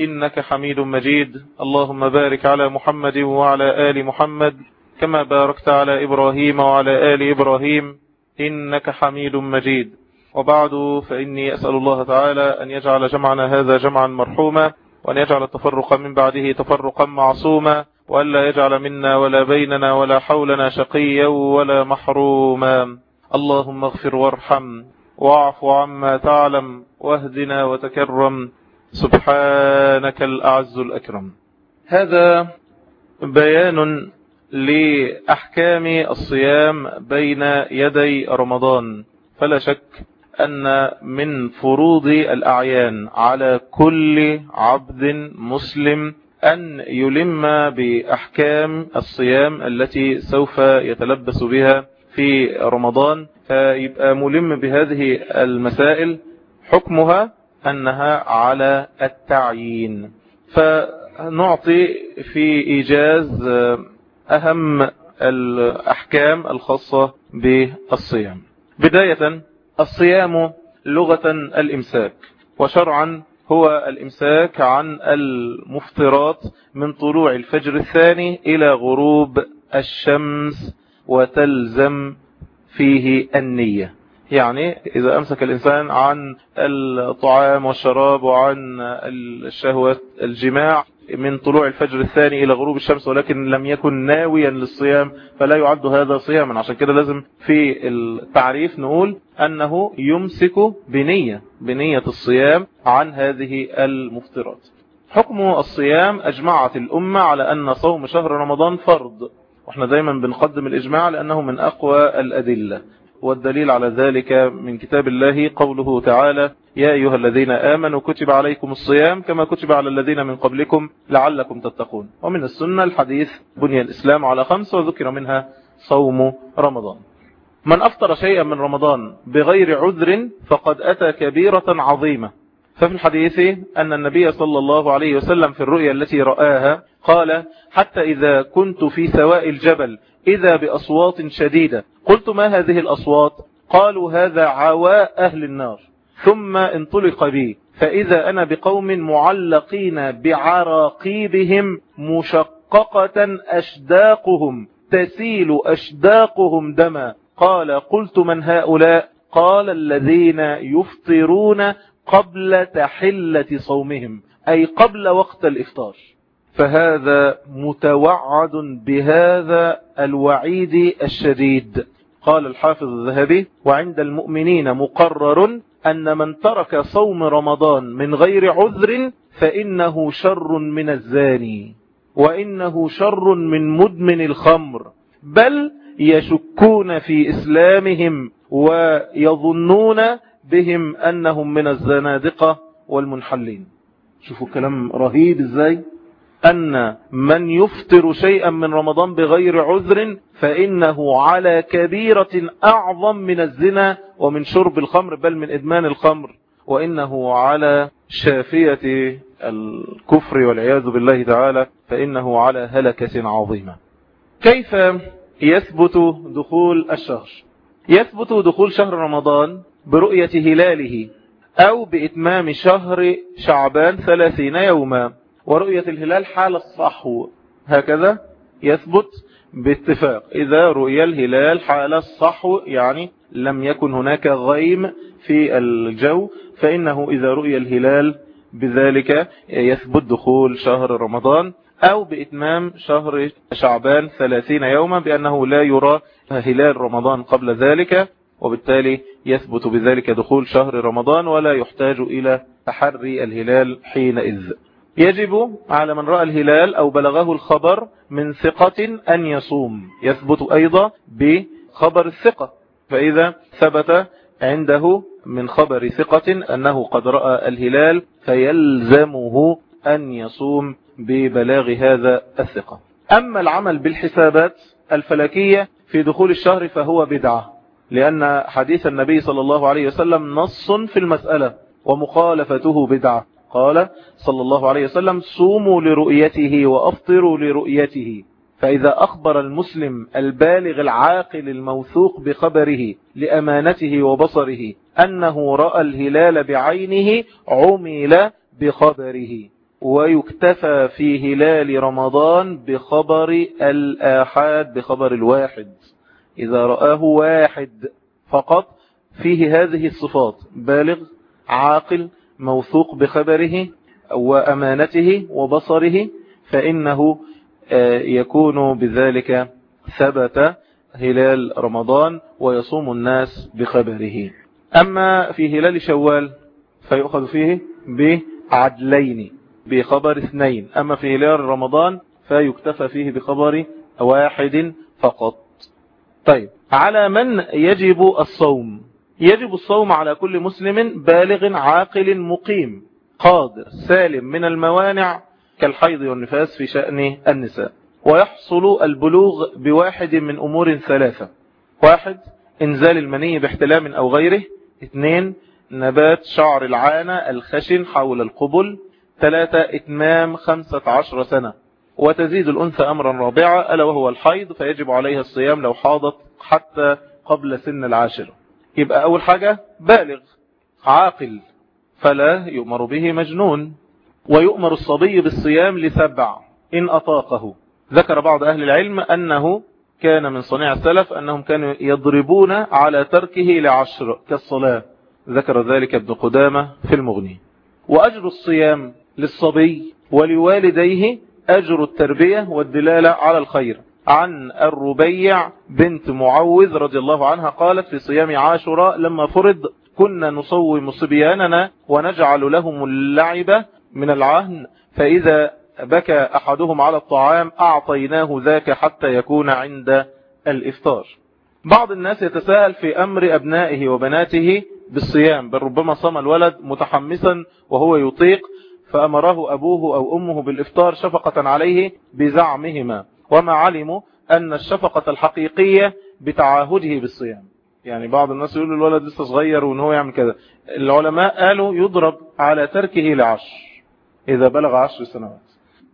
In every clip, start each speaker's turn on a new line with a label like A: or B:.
A: إنك حميد مجيد اللهم بارك على محمد وعلى آل محمد كما باركت على إبراهيم وعلى آل إبراهيم إنك حميد مجيد وبعد فإني أسأل الله تعالى أن يجعل جمعنا هذا جمعا مرحوما وأن يجعل التفرق من بعده تفرقا معصوما وألا يجعل منا ولا بيننا ولا حولنا شقيا ولا محروما اللهم اغفر وارحم واعف عما تعلم واهدنا وتكرم سبحانك الأعز الأكرم هذا بيان لأحكام الصيام بين يدي رمضان فلا شك أن من فروض الأعيان على كل عبد مسلم أن يلم بأحكام الصيام التي سوف يتلبس بها في رمضان فيبقى ملم بهذه المسائل حكمها أنها على التعيين فنعطي في إيجاز آه، أهم الأحكام الخاصة بالصيام بداية الصيام لغة الإمساك وشرعا هو الإمساك عن المفطرات من طلوع الفجر الثاني إلى غروب الشمس وتلزم فيه النية يعني إذا أمسك الإنسان عن الطعام والشراب وعن الشهوات الجماع من طلوع الفجر الثاني إلى غروب الشمس ولكن لم يكن ناويا للصيام فلا يعد هذا صياما عشان كده لازم في التعريف نقول أنه يمسك بنية بنية الصيام عن هذه المفطرات حكم الصيام أجمعت الأمة على أن صوم شهر رمضان فرض واحنا دايما بنقدم الإجماع لأنه من أقوى الأدلة والدليل على ذلك من كتاب الله قوله تعالى يا أيها الذين آمنوا كتب عليكم الصيام كما كتب على الذين من قبلكم لعلكم تتقون ومن السنة الحديث بني الإسلام على خمس وذكر منها صوم رمضان من أفطر شيئا من رمضان بغير عذر فقد أتى كبيرة عظيمة ففي الحديث أن النبي صلى الله عليه وسلم في الرؤيا التي رآها قال حتى إذا كنت في سواء الجبل إذا بأصوات شديدة قلت ما هذه الأصوات قالوا هذا عواء أهل النار ثم انطلق بي فإذا أنا بقوم معلقين بعراقيبهم مشققة أشداقهم تسيل أشداقهم دما قال قلت من هؤلاء قال الذين يفطرون قبل تحلة صومهم أي قبل وقت الإفطار فهذا متوعد بهذا الوعيد الشديد قال الحافظ الذهبي وعند المؤمنين مقرر أن من ترك صوم رمضان من غير عذر فإنه شر من الزاني وإنه شر من مدمن الخمر بل يشكون في إسلامهم ويظنون بهم أنهم من الزنادقة والمنحلين شوفوا كلام رهيب ازاي أن من يفطر شيئا من رمضان بغير عذر فإنه على كبيرة أعظم من الزنا ومن شرب الخمر بل من إدمان الخمر وإنه على شافية الكفر والعياذ بالله تعالى فإنه على هلكة عظيمة كيف يثبت دخول الشهر يثبت دخول شهر رمضان برؤية هلاله أو بإتمام شهر شعبان ثلاثين يوما ورؤية الهلال حال الصحو هكذا يثبت باتفاق إذا رؤي الهلال حال الصحو يعني لم يكن هناك غيم في الجو فإنه إذا رؤي الهلال بذلك يثبت دخول شهر رمضان أو بإتمام شهر شعبان ثلاثين يوما بأنه لا يرى هلال رمضان قبل ذلك وبالتالي يثبت بذلك دخول شهر رمضان ولا يحتاج إلى تحري الهلال حينئذ يجب على من رأى الهلال أو بلغه الخبر من ثقة أن يصوم يثبت أيضا بخبر الثقة فإذا ثبت عنده من خبر ثقة أنه قد رأى الهلال فيلزمه أن يصوم ببلاغ هذا الثقة أما العمل بالحسابات الفلكية في دخول الشهر فهو بدعة لأن حديث النبي صلى الله عليه وسلم نص في المسألة ومخالفته بدعة قال صلى الله عليه وسلم صوموا لرؤيته وأفطروا لرؤيته فإذا أخبر المسلم البالغ العاقل الموثوق بخبره لأمانته وبصره أنه رأى الهلال بعينه عمل بخبره ويكتفى في هلال رمضان بخبر الآحاد بخبر الواحد إذا رآه واحد فقط فيه هذه الصفات بالغ عاقل موثوق بخبره وأمانته وبصره فإنه آه، يكون بذلك ثبت هلال رمضان ويصوم الناس بخبره أما في هلال شوال فيؤخذ فيه بعدلين بخبر اثنين أما في هلال رمضان فيكتفى فيه بخبر واحد فقط طيب على من يجب الصوم يجب الصوم على كل مسلم بالغ عاقل مقيم قادر سالم من الموانع كالحيض والنفاس في شأن النساء ويحصل البلوغ بواحد من أمور ثلاثة واحد انزال المني باحتلام أو غيره اثنين نبات شعر العانة الخشن حول القبل ثلاثة اتمام خمسة عشر سنة وتزيد الأنثى أمرا رابعا ألا وهو الحيض فيجب عليها الصيام لو حاضت حتى قبل سن العاشرة يبقى أول حاجة بالغ عاقل فلا يؤمر به مجنون ويؤمر الصبي بالصيام لسبع إن أطاقه ذكر بعض أهل العلم أنه كان من صنيع السلف أنهم كانوا يضربون على تركه لعشر كالصلاة ذكر ذلك ابن قدامة في المغني وأجر الصيام للصبي ولوالديه أجر التربية والدلالة على الخير عن الربيع بنت معوذ رضي الله عنها قالت في صيام عاشوراء لما فرض كنا نصوم صبياننا ونجعل لهم اللعب من العهن فإذا بكى أحدهم على الطعام أعطيناه ذاك حتى يكون عند الإفطار بعض الناس يتساءل في أمر أبنائه وبناته بالصيام بل ربما صام الولد متحمسا وهو يطيق فأمره أبوه أو أمه بالإفطار شفقة عليه بزعمهما وما علموا أن الشفقة الحقيقية بتعاهده بالصيام يعني بعض الناس يقولوا الولد لسه صغير وان هو يعمل كذا العلماء قالوا يضرب على تركه لعشر إذا بلغ عشر سنوات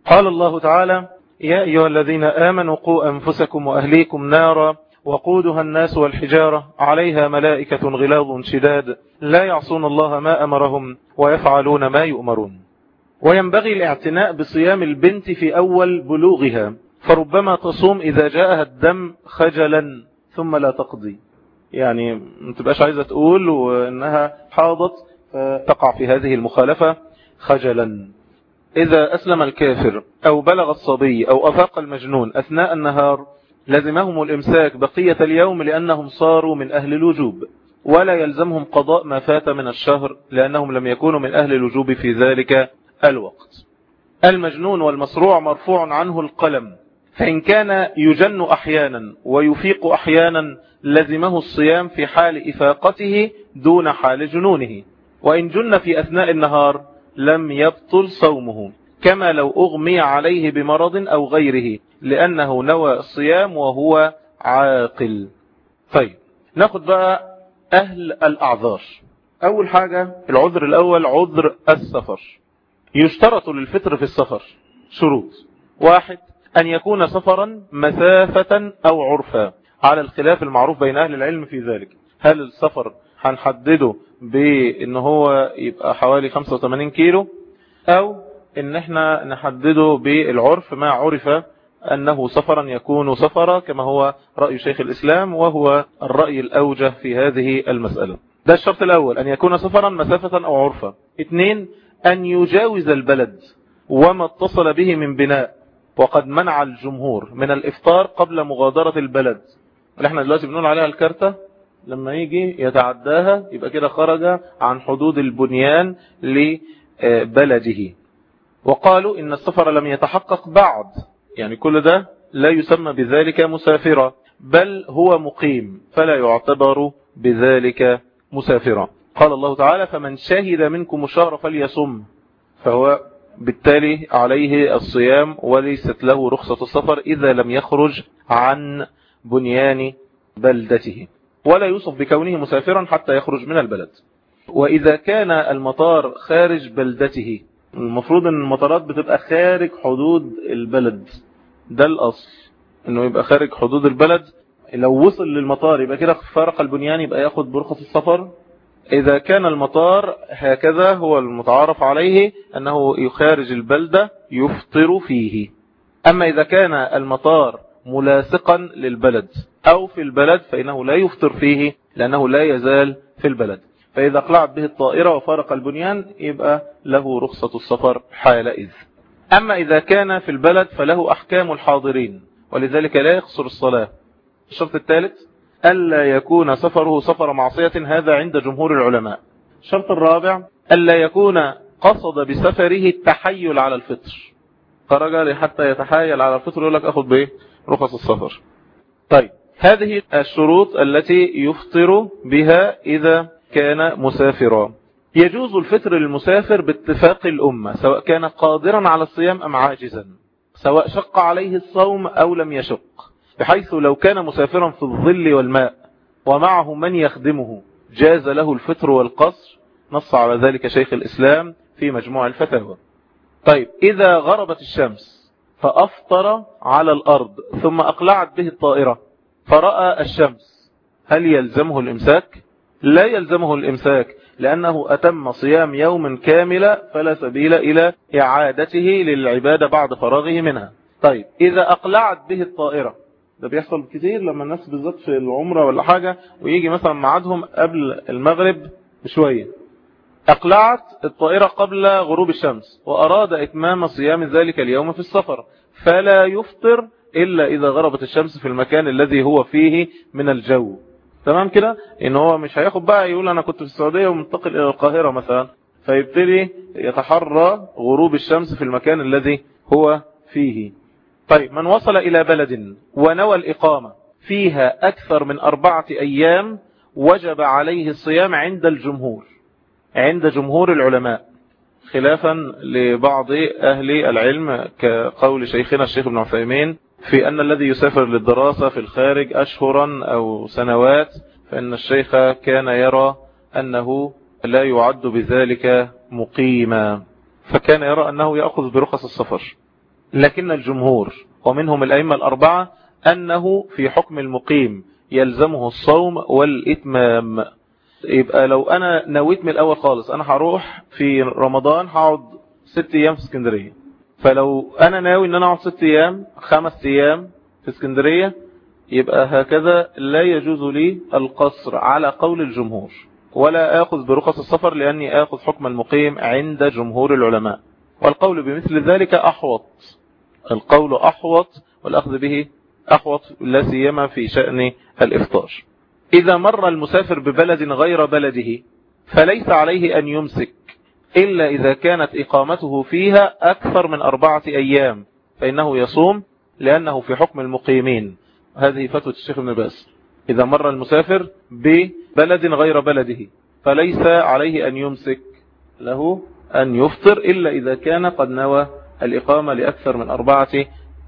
A: قال الله تعالى يا أيها الذين آمنوا قوا أنفسكم وأهليكم نارا وقودها الناس والحجارة عليها ملائكة غلاظ شداد لا يعصون الله ما أمرهم ويفعلون ما يؤمرون وينبغي الاعتناء بصيام البنت في أول بلوغها فربما تصوم إذا جاءها الدم خجلا ثم لا تقضي يعني ما تبقاش عايزة تقول وإنها حاضت فتقع في هذه المخالفة خجلا إذا أسلم الكافر أو بلغ الصبي أو أفاق المجنون أثناء النهار لزمهم الإمساك بقية اليوم لأنهم صاروا من أهل الوجوب ولا يلزمهم قضاء ما فات من الشهر لأنهم لم يكونوا من أهل الوجوب في ذلك الوقت المجنون والمصروع مرفوع عنه القلم فإن كان يجن أحيانا ويفيق أحيانا لزمه الصيام في حال إفاقته دون حال جنونه وإن جن في أثناء النهار لم يبطل صومه كما لو أغمي عليه بمرض أو غيره لأنه نوى الصيام وهو عاقل طيب ناخد بقى أهل الأعذار أول حاجة العذر الأول عذر السفر يشترط للفطر في السفر شروط واحد أن يكون سفرا مسافة أو عرفا على الخلاف المعروف بين أهل العلم في ذلك هل السفر هنحدده بأن هو يبقى حوالي 85 كيلو أو أن احنا نحدده بالعرف ما عرف أنه سفرا يكون سفرا كما هو رأي شيخ الإسلام وهو الرأي الأوجه في هذه المسألة ده الشرط الأول أن يكون سفرا مسافة أو عرفا اثنين أن يجاوز البلد وما اتصل به من بناء وقد منع الجمهور من الإفطار قبل مغادرة البلد اللي احنا دلوقتي بنقول عليها الكارتة لما يجي يتعداها يبقى كده خرج عن حدود البنيان لبلده وقالوا إن السفر لم يتحقق بعد يعني كل ده لا يسمى بذلك مسافرا بل هو مقيم فلا يعتبر بذلك مسافرا قال الله تعالى فمن شهد منكم الشهر فليصم فهو بالتالي عليه الصيام وليست له رخصة السفر إذا لم يخرج عن بنيان بلدته ولا يوصف بكونه مسافرا حتى يخرج من البلد وإذا كان المطار خارج بلدته المفروض أن المطارات بتبقى خارج حدود البلد ده الأصل أنه يبقى خارج حدود البلد لو وصل للمطار يبقى كده فرق البنيان يبقى ياخد برخص السفر إذا كان المطار هكذا هو المتعارف عليه أنه يخارج البلدة يفطر فيه أما إذا كان المطار ملاصقا للبلد أو في البلد فإنه لا يفطر فيه لأنه لا يزال في البلد فإذا قلعت به الطائرة وفارق البنيان يبقى له رخصة السفر حالئذ أما إذا كان في البلد فله أحكام الحاضرين ولذلك لا يقصر الصلاة الشرط الثالث ألا يكون سفره سفر معصية هذا عند جمهور العلماء الشرط الرابع ألا يكون قصد بسفره التحيل على الفطر خرج حتى يتحايل على الفطر يقول لك أخذ بإيه رخص السفر طيب هذه الشروط التي يفطر بها إذا كان مسافرا يجوز الفطر للمسافر باتفاق الأمة سواء كان قادرا على الصيام أم عاجزا سواء شق عليه الصوم أو لم يشق بحيث لو كان مسافرا في الظل والماء ومعه من يخدمه جاز له الفطر والقصر نص على ذلك شيخ الإسلام في مجموع الفتاوى طيب إذا غربت الشمس فأفطر على الأرض ثم أقلعت به الطائرة فرأى الشمس هل يلزمه الإمساك؟ لا يلزمه الإمساك لأنه أتم صيام يوم كامل فلا سبيل إلى إعادته للعبادة بعد فراغه منها طيب إذا أقلعت به الطائرة ده بيحصل كتير لما الناس بالذات في العمرة ولا حاجة ويجي مثلا ميعادهم قبل المغرب بشوية أقلعت الطائرة قبل غروب الشمس وأراد إتمام صيام ذلك اليوم في السفر فلا يفطر إلا إذا غربت الشمس في المكان الذي هو فيه من الجو تمام كده إن هو مش هياخد بقى يقول أنا كنت في السعودية ومنتقل إلى القاهرة مثلا فيبتدي يتحرى غروب الشمس في المكان الذي هو فيه طيب من وصل إلى بلد ونوى الإقامة فيها أكثر من أربعة أيام وجب عليه الصيام عند الجمهور عند جمهور العلماء خلافا لبعض أهل العلم كقول شيخنا الشيخ ابن عثيمين في أن الذي يسافر للدراسة في الخارج أشهرا أو سنوات فإن الشيخ كان يرى أنه لا يعد بذلك مقيما فكان يرى أنه يأخذ برخص السفر لكن الجمهور ومنهم الأئمة الأربعة أنه في حكم المقيم يلزمه الصوم والإتمام يبقى لو أنا نويت من الأول خالص أنا هروح في رمضان هقعد ست أيام في اسكندرية فلو أنا ناوي أن أنا أقعد ست أيام خمس أيام في اسكندرية يبقى هكذا لا يجوز لي القصر على قول الجمهور ولا آخذ برخص السفر لأني آخذ حكم المقيم عند جمهور العلماء والقول بمثل ذلك أحوط القول أحوط والأخذ به أحوط لا سيما في شأن الإفطار إذا مر المسافر ببلد غير بلده فليس عليه أن يمسك إلا إذا كانت إقامته فيها أكثر من أربعة أيام فإنه يصوم لأنه في حكم المقيمين هذه فتوى الشيخ ابن باس إذا مر المسافر ببلد غير بلده فليس عليه أن يمسك له أن يفطر إلا إذا كان قد نوى الإقامة لأكثر من أربعة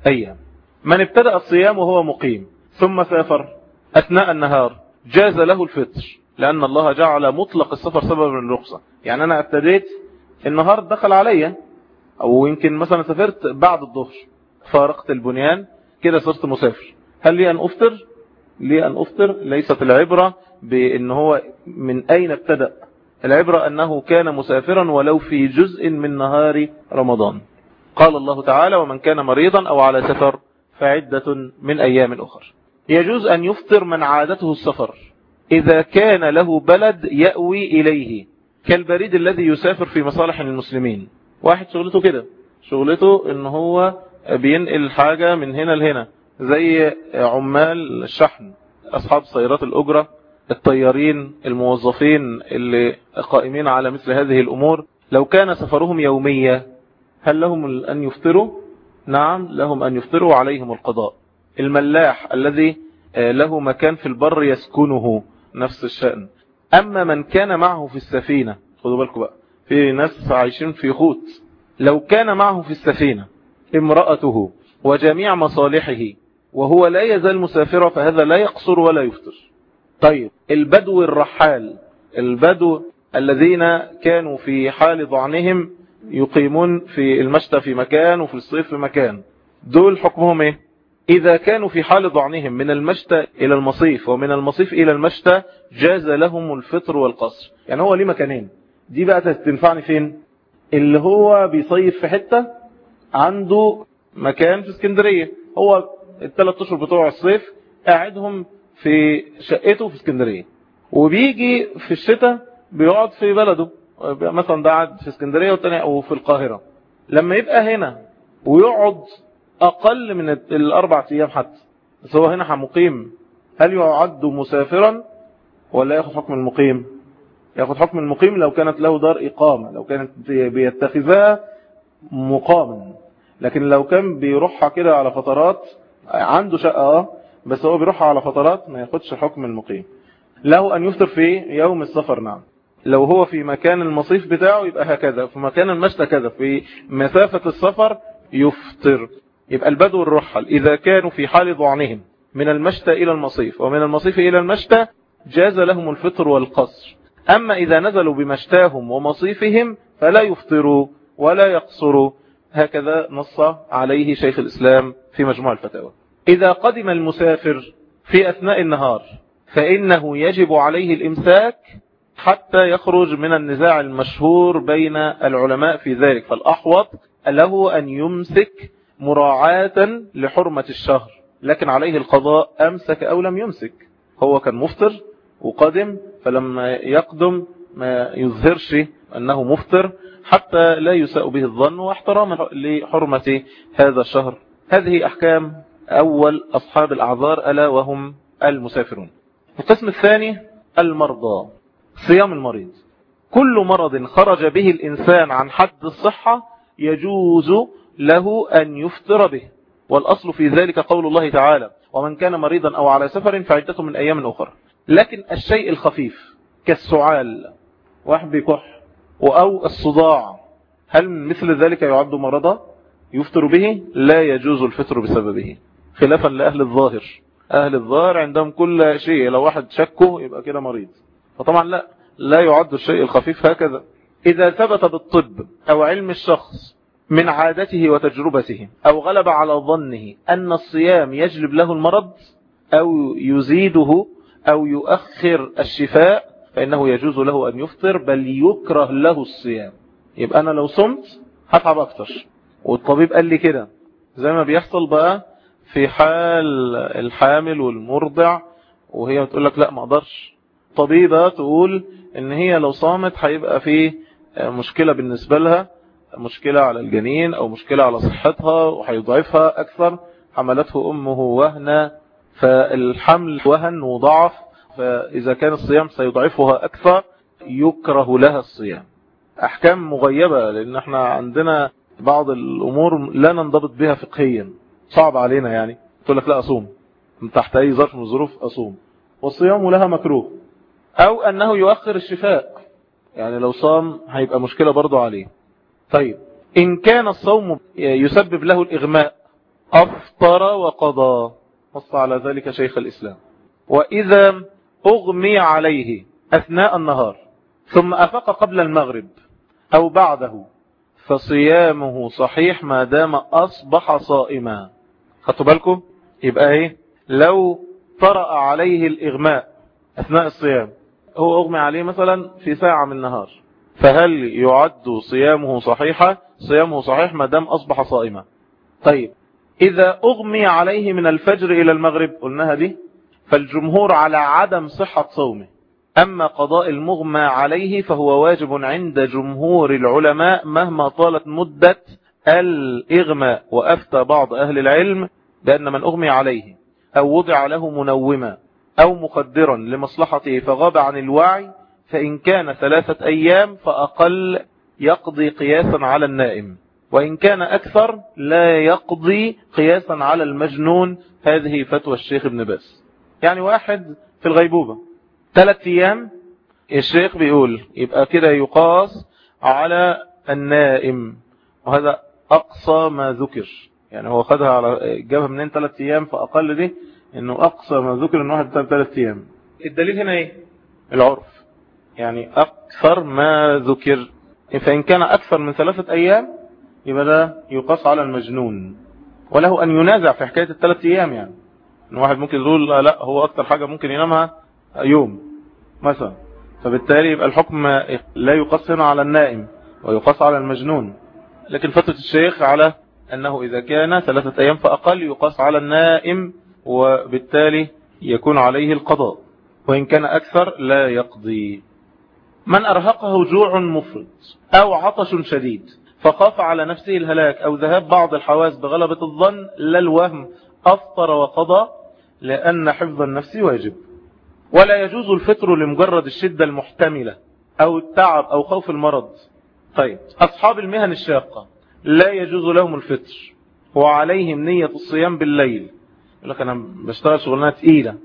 A: أيام من ابتدأ الصيام وهو مقيم ثم سافر أثناء النهار جاز له الفطر لأن الله جعل مطلق السفر سببا للرخصة يعني أنا ابتديت النهار دخل عليا أو يمكن مثلا سافرت بعد الظهر فارقت البنيان كده صرت مسافر هل لي أن أفطر؟ لي أن أفطر ليست العبرة بأن هو من أين ابتدأ العبرة أنه كان مسافرا ولو في جزء من نهار رمضان قال الله تعالى ومن كان مريضا أو على سفر فعدة من أيام أخر يجوز أن يفطر من عادته السفر إذا كان له بلد يأوي إليه كالبريد الذي يسافر في مصالح المسلمين واحد شغلته كده شغلته ان هو بينقل حاجة من هنا لهنا زي عمال الشحن أصحاب سيارات الأجرة الطيارين الموظفين اللي قائمين على مثل هذه الأمور لو كان سفرهم يومية هل لهم أن يفطروا نعم لهم أن يفطروا عليهم القضاء الملاح الذي آه، له مكان في البر يسكنه نفس الشأن أما من كان معه في السفينة خدوا بالكم بقى في ناس عايشين في خوت لو كان معه في السفينة امرأته وجميع مصالحه وهو لا يزال مسافرا فهذا لا يقصر ولا يفطر طيب البدو الرحال البدو الذين كانوا في حال ضعنهم يقيمون في المشتى في مكان وفي الصيف في مكان دول حكمهم ايه إذا كانوا في حال ضعنهم من المشتى إلى المصيف ومن المصيف إلى المشتى جاز لهم الفطر والقصر يعني هو ليه مكانين دي بقى تنفعني فين اللي هو بيصيف في حتة عنده مكان في اسكندرية هو الثلاث اشهر بتوع الصيف قاعدهم في شقته في اسكندرية وبيجي في الشتاء بيقعد في بلده مثلا ده قاعد في اسكندرية والتاني وفي القاهرة لما يبقى هنا ويقعد أقل من الأربع أيام حتى بس هو هنا مقيم هل يعد مسافرا ولا ياخد حكم المقيم ياخد حكم المقيم لو كانت له دار إقامة لو كانت بيتخذها مقاما لكن لو كان بيروحها كده على فترات عنده شقة اه بس هو بيروحها على فترات ما ياخدش حكم المقيم له أن يفطر في يوم السفر نعم لو هو في مكان المصيف بتاعه يبقى هكذا في مكان المشتى كذا في مسافة السفر يفطر يبقى البدو الرحل إذا كانوا في حال ضعنهم من المشتى إلى المصيف ومن المصيف إلى المشتى جاز لهم الفطر والقصر أما إذا نزلوا بمشتاهم ومصيفهم فلا يفطروا ولا يقصروا هكذا نص عليه شيخ الإسلام في مجموع الفتاوى إذا قدم المسافر في أثناء النهار فإنه يجب عليه الإمساك حتى يخرج من النزاع المشهور بين العلماء في ذلك فالأحوط له أن يمسك مراعاة لحرمة الشهر لكن عليه القضاء أمسك أو لم يمسك هو كان مفطر وقدم فلما يقدم ما يظهرش أنه مفطر حتى لا يساء به الظن واحتراما لحرمة هذا الشهر هذه أحكام أول أصحاب الأعذار ألا وهم المسافرون القسم الثاني المرضى صيام المريض كل مرض خرج به الإنسان عن حد الصحة يجوز له أن يفطر به والأصل في ذلك قول الله تعالى ومن كان مريضا أو على سفر فعدته من أيام أخرى لكن الشيء الخفيف كالسعال واحد بيكح أو الصداع هل مثل ذلك يعد مرضا يفطر به لا يجوز الفطر بسببه خلافا لأهل الظاهر أهل الظاهر عندهم كل شيء لو واحد شكه يبقى كده مريض فطبعا لا لا يعد الشيء الخفيف هكذا إذا ثبت بالطب أو علم الشخص من عادته وتجربته أو غلب على ظنه أن الصيام يجلب له المرض أو يزيده أو يؤخر الشفاء فإنه يجوز له أن يفطر بل يكره له الصيام يبقى أنا لو صمت هتعب أكثر والطبيب قال لي كده زي ما بيحصل بقى في حال الحامل والمرضع وهي بتقول لك لا ما اقدرش طبيبة تقول ان هي لو صامت هيبقى فيه مشكلة بالنسبة لها مشكلة على الجنين او مشكلة على صحتها وهيضعفها اكثر حملته امه وهنا فالحمل وهن وضعف فاذا كان الصيام سيضعفها اكثر يكره لها الصيام احكام مغيبة لان احنا عندنا بعض الامور لا ننضبط بها فقهيا صعب علينا يعني تقول لك لا اصوم تحت اي ظرف من الظروف اصوم والصيام لها مكروه أو أنه يؤخر الشفاء يعني لو صام هيبقى مشكلة برضو عليه طيب إن كان الصوم يسبب له الإغماء أفطر وقضى نص على ذلك شيخ الإسلام وإذا أغمي عليه أثناء النهار ثم أفق قبل المغرب أو بعده فصيامه صحيح ما دام أصبح صائما خدتوا بالكم يبقى إيه لو طرأ عليه الإغماء أثناء الصيام هو أغمي عليه مثلا في ساعة من النهار فهل يعد صيامه صحيحة صيامه صحيح ما دام أصبح صائما طيب إذا أغمي عليه من الفجر إلى المغرب قلناها دي فالجمهور على عدم صحة صومه أما قضاء المغمى عليه فهو واجب عند جمهور العلماء مهما طالت مدة الإغماء وأفتى بعض أهل العلم بأن من أغمي عليه أو وضع له منوما أو مقدرا لمصلحته فغاب عن الوعي فإن كان ثلاثة أيام فأقل يقضي قياسا على النائم وإن كان أكثر لا يقضي قياسا على المجنون هذه فتوى الشيخ ابن باس يعني واحد في الغيبوبة ثلاثة أيام الشيخ بيقول يبقى كده يقاس على النائم وهذا أقصى ما ذكر يعني هو خدها على جابها منين ثلاثة أيام فأقل دي انه اقصى ما ذكر ان واحد ثلاث ايام الدليل هنا ايه العرف يعني اكثر ما ذكر فان كان اكثر من ثلاثة ايام يبقى ده يقاس على المجنون وله ان ينازع في حكاية الثلاث ايام يعني ان واحد ممكن يقول لا, لا هو اكثر حاجة ممكن ينامها يوم مثلا فبالتالي يبقى الحكم لا يقاس هنا على النائم ويقاس على المجنون لكن فترة الشيخ على أنه إذا كان ثلاثة أيام فأقل يقاس على النائم وبالتالي يكون عليه القضاء وإن كان أكثر لا يقضي من أرهقه جوع مفرط أو عطش شديد فخاف على نفسه الهلاك أو ذهاب بعض الحواس بغلبة الظن لا الوهم أفطر وقضى لأن حفظ النفس واجب ولا يجوز الفطر لمجرد الشدة المحتملة أو التعب أو خوف المرض طيب أصحاب المهن الشاقة لا يجوز لهم الفطر وعليهم نية الصيام بالليل يقول لك أنا بشتغل شغلانة تقيلة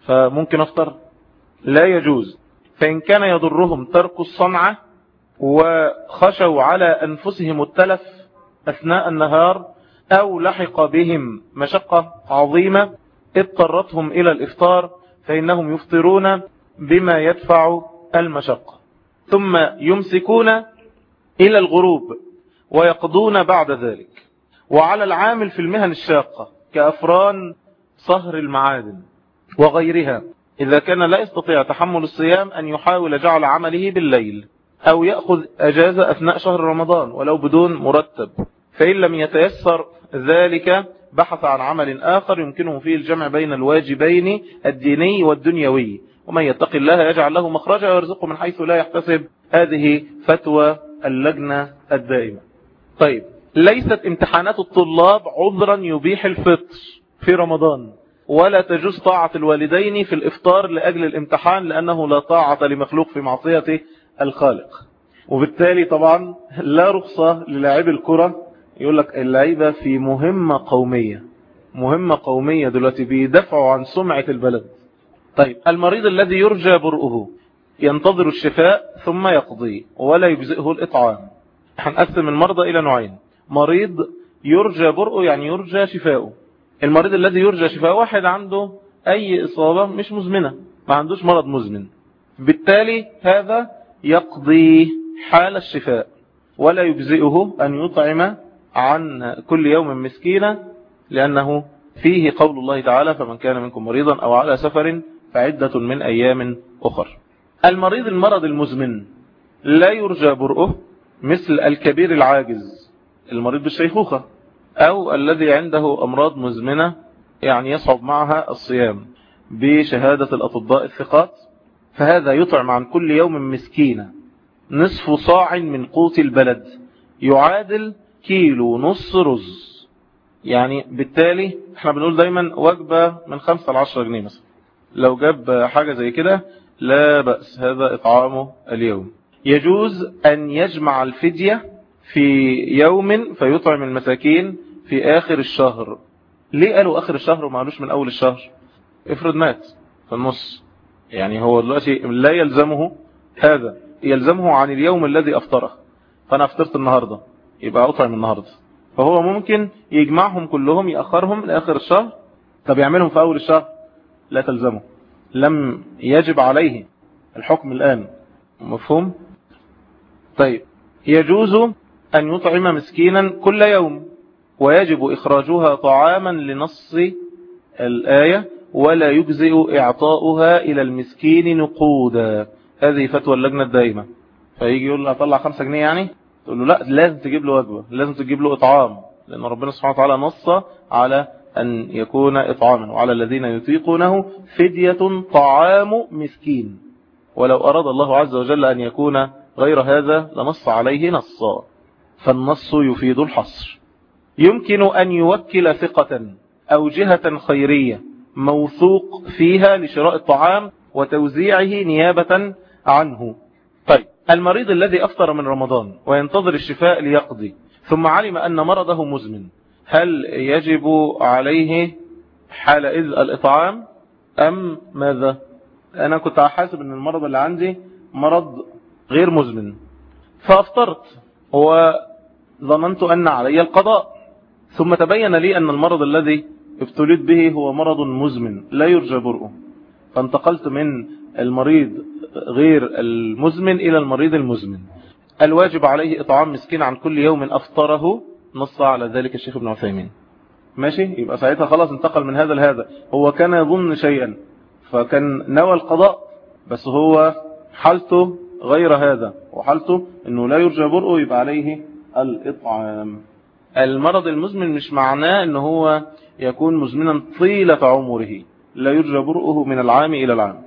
A: فممكن أفطر لا يجوز فإن كان يضرهم ترك الصنعة وخشوا على أنفسهم التلف أثناء النهار أو لحق بهم مشقة عظيمة اضطرتهم إلى الإفطار فإنهم يفطرون بما يدفع المشقة ثم يمسكون إلى الغروب ويقضون بعد ذلك وعلى العامل في المهن الشاقة كأفران صهر المعادن وغيرها إذا كان لا يستطيع تحمل الصيام أن يحاول جعل عمله بالليل أو يأخذ أجازة أثناء شهر رمضان ولو بدون مرتب فإن لم يتيسر ذلك بحث عن عمل آخر يمكنه فيه الجمع بين الواجبين الديني والدنيوي ومن يتق الله يجعل له مخرجا ويرزقه من حيث لا يحتسب هذه فتوى اللجنة الدائمة طيب ليست امتحانات الطلاب عذرا يبيح الفطر في رمضان ولا تجوز طاعة الوالدين في الإفطار لأجل الامتحان لأنه لا طاعة لمخلوق في معصية الخالق وبالتالي طبعا لا رخصة للاعب الكرة يقول لك اللعيبة في مهمة قومية مهمة قومية دلوقتي بيدفعوا عن سمعة البلد طيب المريض الذي يرجى برؤه ينتظر الشفاء ثم يقضي ولا يجزئه الإطعام هنقسم المرضى إلى نوعين مريض يرجى برؤه يعني يرجى شفاؤه المريض الذي يرجى شفاؤه واحد عنده أي إصابة مش مزمنة ما عندوش مرض مزمن بالتالي هذا يقضي حال الشفاء ولا يجزئه أن يطعم عن كل يوم مسكينا لأنه فيه قول الله تعالى فمن كان منكم مريضا أو على سفر فعدة من أيام أخر المريض المرض المزمن لا يرجى برؤه مثل الكبير العاجز المريض بالشيخوخة أو الذي عنده أمراض مزمنة يعني يصعب معها الصيام بشهادة الأطباء الثقات فهذا يطعم عن كل يوم مسكينة نصف صاع من قوت البلد يعادل كيلو نص رز يعني بالتالي احنا بنقول دايما وجبة من خمسة لعشرة جنيه مثلا لو جاب حاجة زي كده لا بأس هذا إطعامه اليوم يجوز أن يجمع الفدية في يوم فيطعم المساكين في آخر الشهر ليه قالوا آخر الشهر ومعلوش من أول الشهر افرض مات في النص يعني هو دلوقتي لا يلزمه هذا يلزمه عن اليوم الذي أفطره فأنا أفطرت النهاردة يبقى أطعم النهاردة فهو ممكن يجمعهم كلهم يأخرهم لآخر الشهر طب يعملهم في أول الشهر لا تلزمه لم يجب عليه الحكم الآن مفهوم طيب يجوز أن يطعم مسكينا كل يوم ويجب إخراجها طعاما لنص الآية ولا يجزئ إعطاؤها إلى المسكين نقودا هذه فتوى اللجنة الدائمة فيجي يقول له أطلع خمسة جنيه يعني تقول له لا لازم تجيب له وجبة لازم تجيب له إطعام لأن ربنا سبحانه وتعالى نص على أن يكون إطعاما وعلى الذين يطيقونه فدية طعام مسكين ولو أراد الله عز وجل أن يكون غير هذا لنص عليه نصا فالنص يفيد الحصر يمكن أن يوكل ثقة أو جهة خيرية موثوق فيها لشراء الطعام وتوزيعه نيابة عنه طيب المريض الذي أفطر من رمضان وينتظر الشفاء ليقضي ثم علم أن مرضه مزمن هل يجب عليه حالئذ الإطعام أم ماذا أنا كنت أحاسب أن المرض اللي عندي مرض غير مزمن فأفطرت ظننت أن علي القضاء ثم تبين لي أن المرض الذي ابتليت به هو مرض مزمن لا يرجى برؤه فانتقلت من المريض غير المزمن إلى المريض المزمن الواجب عليه إطعام مسكين عن كل يوم أفطره نص على ذلك الشيخ ابن عثيمين ماشي يبقى ساعتها خلاص انتقل من هذا لهذا هو كان يظن شيئا فكان نوى القضاء بس هو حالته غير هذا وحالته انه لا يرجى برؤه يبقى عليه الإطعام المرض المزمن مش معناه ان هو يكون مزمنا طيلة عمره لا يرجى برؤه من العام إلى العام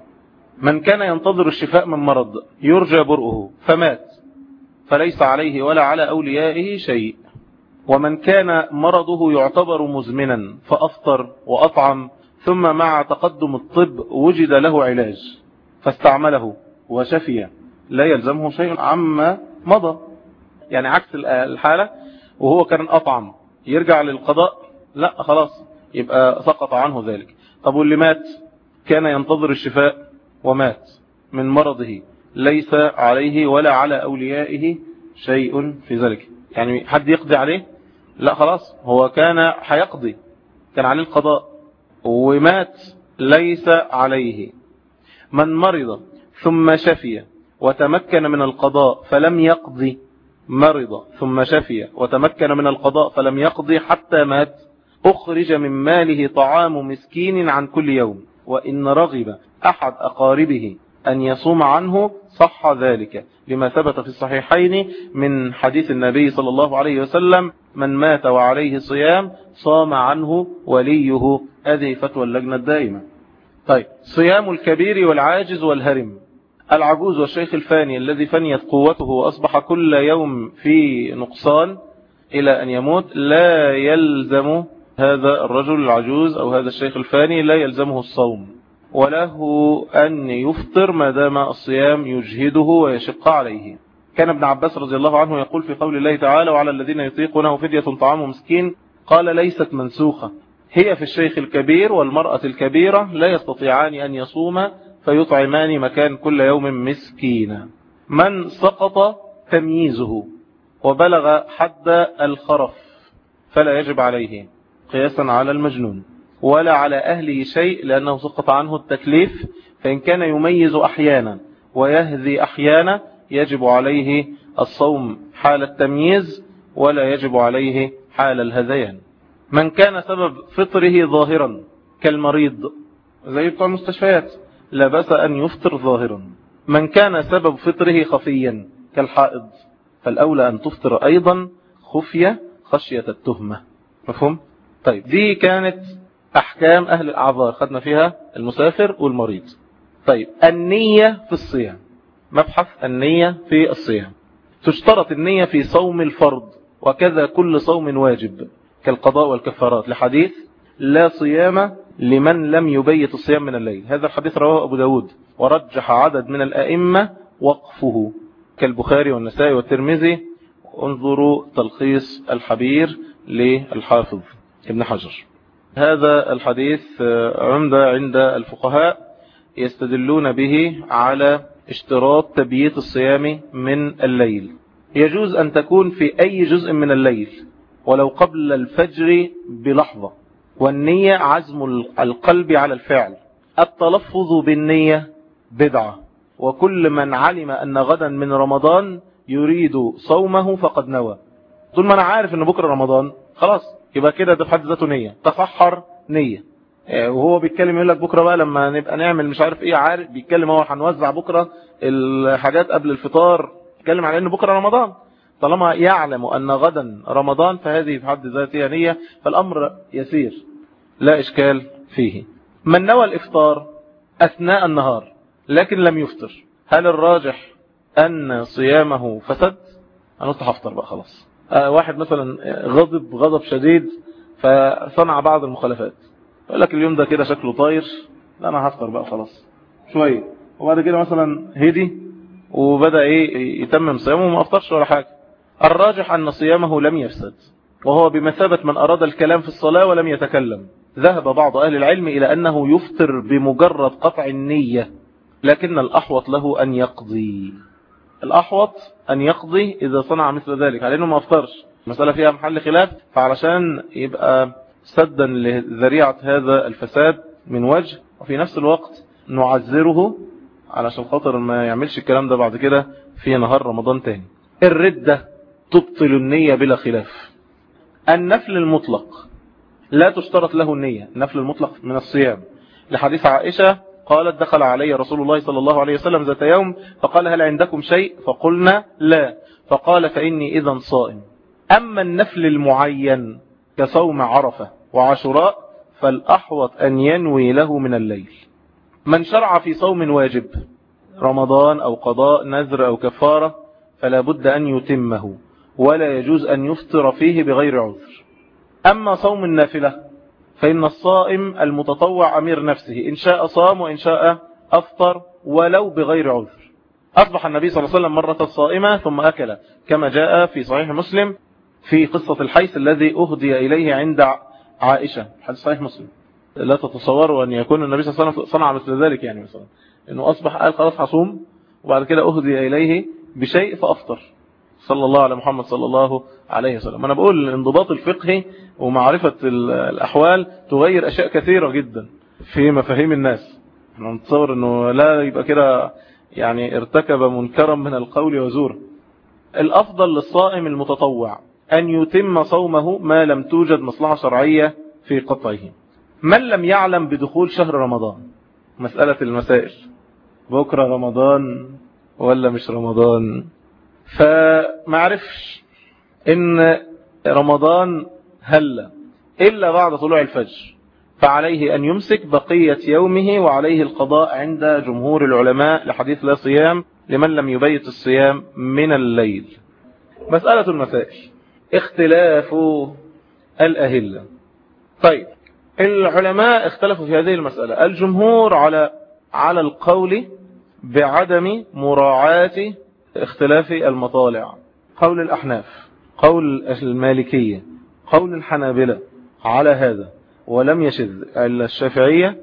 A: من كان ينتظر الشفاء من مرض يرجى برؤه فمات فليس عليه ولا على أوليائه شيء ومن كان مرضه يعتبر مزمنا فأفطر وأطعم ثم مع تقدم الطب وجد له علاج فاستعمله وشفي لا يلزمه شيء عما مضى يعني عكس الحالة وهو كان أطعم يرجع للقضاء لا خلاص يبقى سقط عنه ذلك طب واللي مات كان ينتظر الشفاء ومات من مرضه ليس عليه ولا على أوليائه شيء في ذلك يعني حد يقضي عليه لا خلاص هو كان هيقضي كان عليه القضاء ومات ليس عليه من مرض ثم شفي وتمكن من القضاء فلم يقضي مرض ثم شفي وتمكن من القضاء فلم يقضي حتى مات أخرج من ماله طعام مسكين عن كل يوم وإن رغب أحد أقاربه أن يصوم عنه صح ذلك لما ثبت في الصحيحين من حديث النبي صلى الله عليه وسلم من مات وعليه صيام صام عنه وليه هذه فتوى اللجنة الدائمة طيب صيام الكبير والعاجز والهرم العجوز والشيخ الفاني الذي فنيت قوته وأصبح كل يوم في نقصان إلى أن يموت لا يلزم هذا الرجل العجوز أو هذا الشيخ الفاني لا يلزمه الصوم وله أن يفطر ما دام الصيام يجهده ويشق عليه كان ابن عباس رضي الله عنه يقول في قول الله تعالى وعلى الذين يطيقونه فدية طعام مسكين قال ليست منسوخة هي في الشيخ الكبير والمرأة الكبيرة لا يستطيعان أن يصوما فيطعمان مكان كل يوم مسكينا من سقط تمييزه وبلغ حد الخرف فلا يجب عليه قياسا على المجنون ولا على أهله شيء لأنه سقط عنه التكليف فإن كان يميز أحيانا ويهذي أحيانا يجب عليه الصوم حال التمييز ولا يجب عليه حال الهذيان من كان سبب فطره ظاهرا كالمريض زي بتوع المستشفيات لا بأس أن يفطر ظاهرا من كان سبب فطره خفيا كالحائض فالأولى أن تفطر أيضا خفية خشية التهمة مفهوم؟ طيب دي كانت أحكام أهل الأعذار خدنا فيها المسافر والمريض طيب النية في الصيام مبحث النية في الصيام تشترط النية في صوم الفرض وكذا كل صوم واجب كالقضاء والكفارات لحديث لا صيام لمن لم يبيت الصيام من الليل هذا الحديث رواه أبو داود ورجح عدد من الأئمة وقفه كالبخاري والنسائي والترمذي انظروا تلخيص الحبير للحافظ ابن حجر هذا الحديث آه، عمدة عند الفقهاء يستدلون به على اشتراط تبييت الصيام من الليل يجوز أن تكون في أي جزء من الليل ولو قبل الفجر بلحظة والنية عزم القلب على الفعل التلفظ بالنية بدعة وكل من علم أن غدا من رمضان يريد صومه فقد نوى طول ما أنا عارف أن بكرة رمضان خلاص يبقى كده ده في حد ذاته نية تفحر نية آه، وهو بيتكلم يقول لك بكرة بقى لما نبقى نعمل مش عارف ايه عارف بيتكلم هو هنوزع بكرة الحاجات قبل الفطار بيتكلم على ان بكرة رمضان طالما يعلم أن غدا رمضان فهذه في حد ذاتها نية فالأمر يسير لا إشكال فيه من نوى الإفطار أثناء النهار لكن لم يفطر هل الراجح أن صيامه فسد أنا هفطر بقى خلاص آه، واحد مثلا غضب غضب شديد فصنع بعض المخالفات يقول لك اليوم ده كده شكله طاير لا أنا هفطر بقى خلاص شوية وبعد كده مثلا هدي وبدأ إيه يتمم صيامه وما أفطرش ولا حاجة الراجح أن صيامه لم يفسد وهو بمثابة من أراد الكلام في الصلاة ولم يتكلم ذهب بعض أهل العلم إلى أنه يفطر بمجرد قطع النية لكن الأحوط له أن يقضي الأحوط أن يقضي إذا صنع مثل ذلك على أنه ما أفطرش مسألة فيها محل خلاف فعلشان يبقى سدا لذريعة هذا الفساد من وجه وفي نفس الوقت نعذره علشان خاطر ما يعملش الكلام ده بعد كده في نهار رمضان تاني الردة تبطل النية بلا خلاف النفل المطلق لا تشترط له النية النفل المطلق من الصيام لحديث عائشة قالت دخل علي رسول الله صلى الله عليه وسلم ذات يوم فقال هل عندكم شيء فقلنا لا فقال فإني إذا صائم أما النفل المعين كصوم عرفة وعشراء فالأحوط أن ينوي له من الليل من شرع في صوم واجب رمضان أو قضاء نذر أو كفارة فلا بد أن يتمه ولا يجوز أن يفطر فيه بغير عذر أما صوم النافلة فإن الصائم المتطوع أمير نفسه إن شاء صام وإن شاء أفطر ولو بغير عذر أصبح النبي صلى الله عليه وسلم مرة الصائمة ثم أكل كما جاء في صحيح مسلم في قصة الحيث الذي أهدي إليه عند عائشة حديث صحيح مسلم لا تتصوروا أن يكون النبي صلى الله عليه وسلم صنع مثل ذلك يعني مثلا أنه أصبح قال خلاص حصوم وبعد كده أهدي إليه بشيء فأفطر صلى الله على محمد صلى الله عليه وسلم أنا بقول الانضباط الفقهي ومعرفة الأحوال تغير أشياء كثيرة جدا في مفاهيم الناس احنا نتصور أنه لا يبقى كده يعني ارتكب منكرا من القول وزور الأفضل للصائم المتطوع أن يتم صومه ما لم توجد مصلحة شرعية في قطعه من لم يعلم بدخول شهر رمضان مسألة المسائل بكرة رمضان ولا مش رمضان فمعرفش ان رمضان هل إلا بعد طلوع الفجر فعليه أن يمسك بقية يومه وعليه القضاء عند جمهور العلماء لحديث لا صيام لمن لم يبيت الصيام من الليل مسألة المسائل اختلاف الأهلة طيب العلماء اختلفوا في هذه المسألة الجمهور على على القول بعدم مراعاة اختلاف المطالع قول الأحناف قول المالكية قول الحنابلة على هذا ولم يشذ إلا الشافعية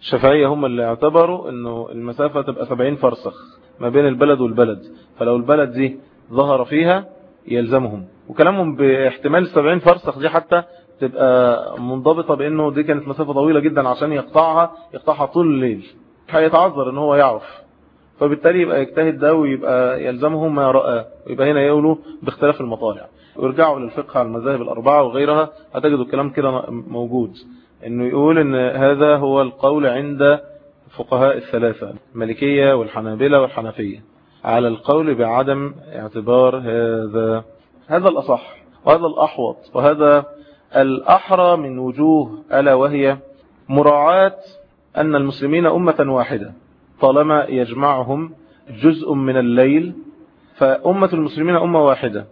A: الشافعية هم اللي اعتبروا أنه المسافة تبقى 70 فرسخ ما بين البلد والبلد فلو البلد دي ظهر فيها يلزمهم وكلامهم باحتمال 70 فرسخ دي حتى تبقى منضبطة بأنه دي كانت مسافة طويلة جدا عشان يقطعها يقطعها طول الليل هيتعذر ان هو يعرف فبالتالي يبقى يجتهد ده ويبقى يلزمه ما رأى ويبقى هنا يقولوا باختلاف المطالع ويرجعوا للفقه على المذاهب الأربعة وغيرها هتجدوا الكلام كده موجود انه يقول ان هذا هو القول عند فقهاء الثلاثة المالكية والحنابلة والحنفية على القول بعدم اعتبار هذا هذا الأصح وهذا الأحوط وهذا الأحرى من وجوه ألا وهي مراعاة أن المسلمين أمة واحدة طالما يجمعهم جزء من الليل فأمة المسلمين أمة واحدة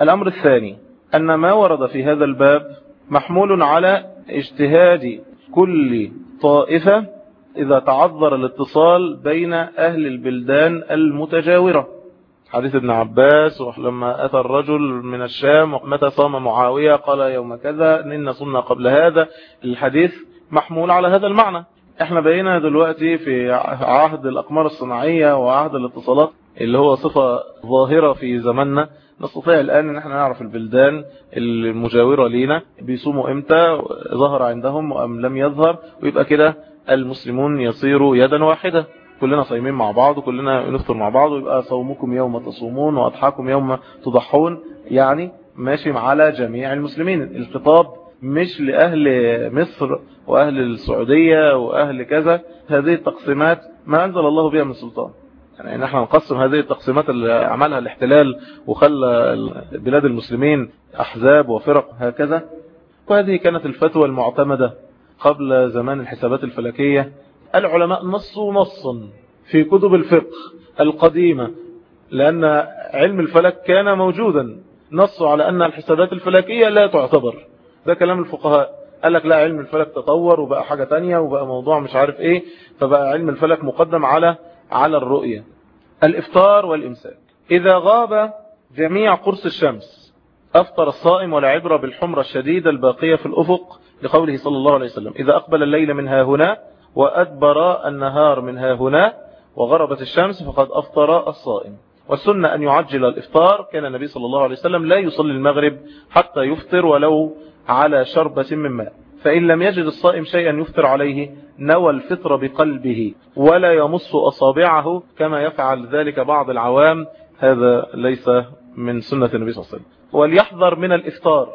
A: الأمر الثاني أن ما ورد في هذا الباب محمول على اجتهاد كل طائفة إذا تعذر الاتصال بين أهل البلدان المتجاورة حديث ابن عباس لما أتى الرجل من الشام ومتى صام معاوية قال يوم كذا إن صمنا قبل هذا الحديث محمول على هذا المعنى احنا بقينا دلوقتي في عهد الأقمار الصناعية وعهد الاتصالات اللي هو صفة ظاهرة في زماننا نستطيع الآن ان احنا نعرف البلدان المجاورة لينا بيصوموا امتى ظهر عندهم ام لم يظهر ويبقى كده المسلمون يصيروا يدا واحدة كلنا صايمين مع بعض وكلنا نفطر مع بعض ويبقى صومكم يوم تصومون واضحاكم يوم تضحون يعني ماشي على جميع المسلمين الخطاب مش لأهل مصر وأهل السعودية وأهل كذا هذه التقسيمات ما أنزل الله بها من سلطان يعني نحن نقسم هذه التقسيمات اللي عملها الاحتلال وخلى بلاد المسلمين أحزاب وفرق هكذا وهذه كانت الفتوى المعتمدة قبل زمان الحسابات الفلكية العلماء نصوا نصا في كتب الفقه القديمة لأن علم الفلك كان موجودا نصوا على أن الحسابات الفلكية لا تعتبر ده كلام الفقهاء قال لك لا علم الفلك تطور وبقى حاجة تانية وبقى موضوع مش عارف ايه فبقى علم الفلك مقدم على على الرؤية الافطار والامساك اذا غاب جميع قرص الشمس افطر الصائم والعبرة بالحمرة الشديدة الباقية في الافق لقوله صلى الله عليه وسلم اذا اقبل الليل منها هنا وادبر النهار منها هنا وغربت الشمس فقد افطر الصائم والسنة أن يعجل الإفطار كان النبي صلى الله عليه وسلم لا يصلي المغرب حتى يفطر ولو على شربة من ماء فإن لم يجد الصائم شيئا يفطر عليه نوى الفطر بقلبه ولا يمص أصابعه كما يفعل ذلك بعض العوام هذا ليس من سنة النبي صلى الله عليه وسلم وليحذر من الإفطار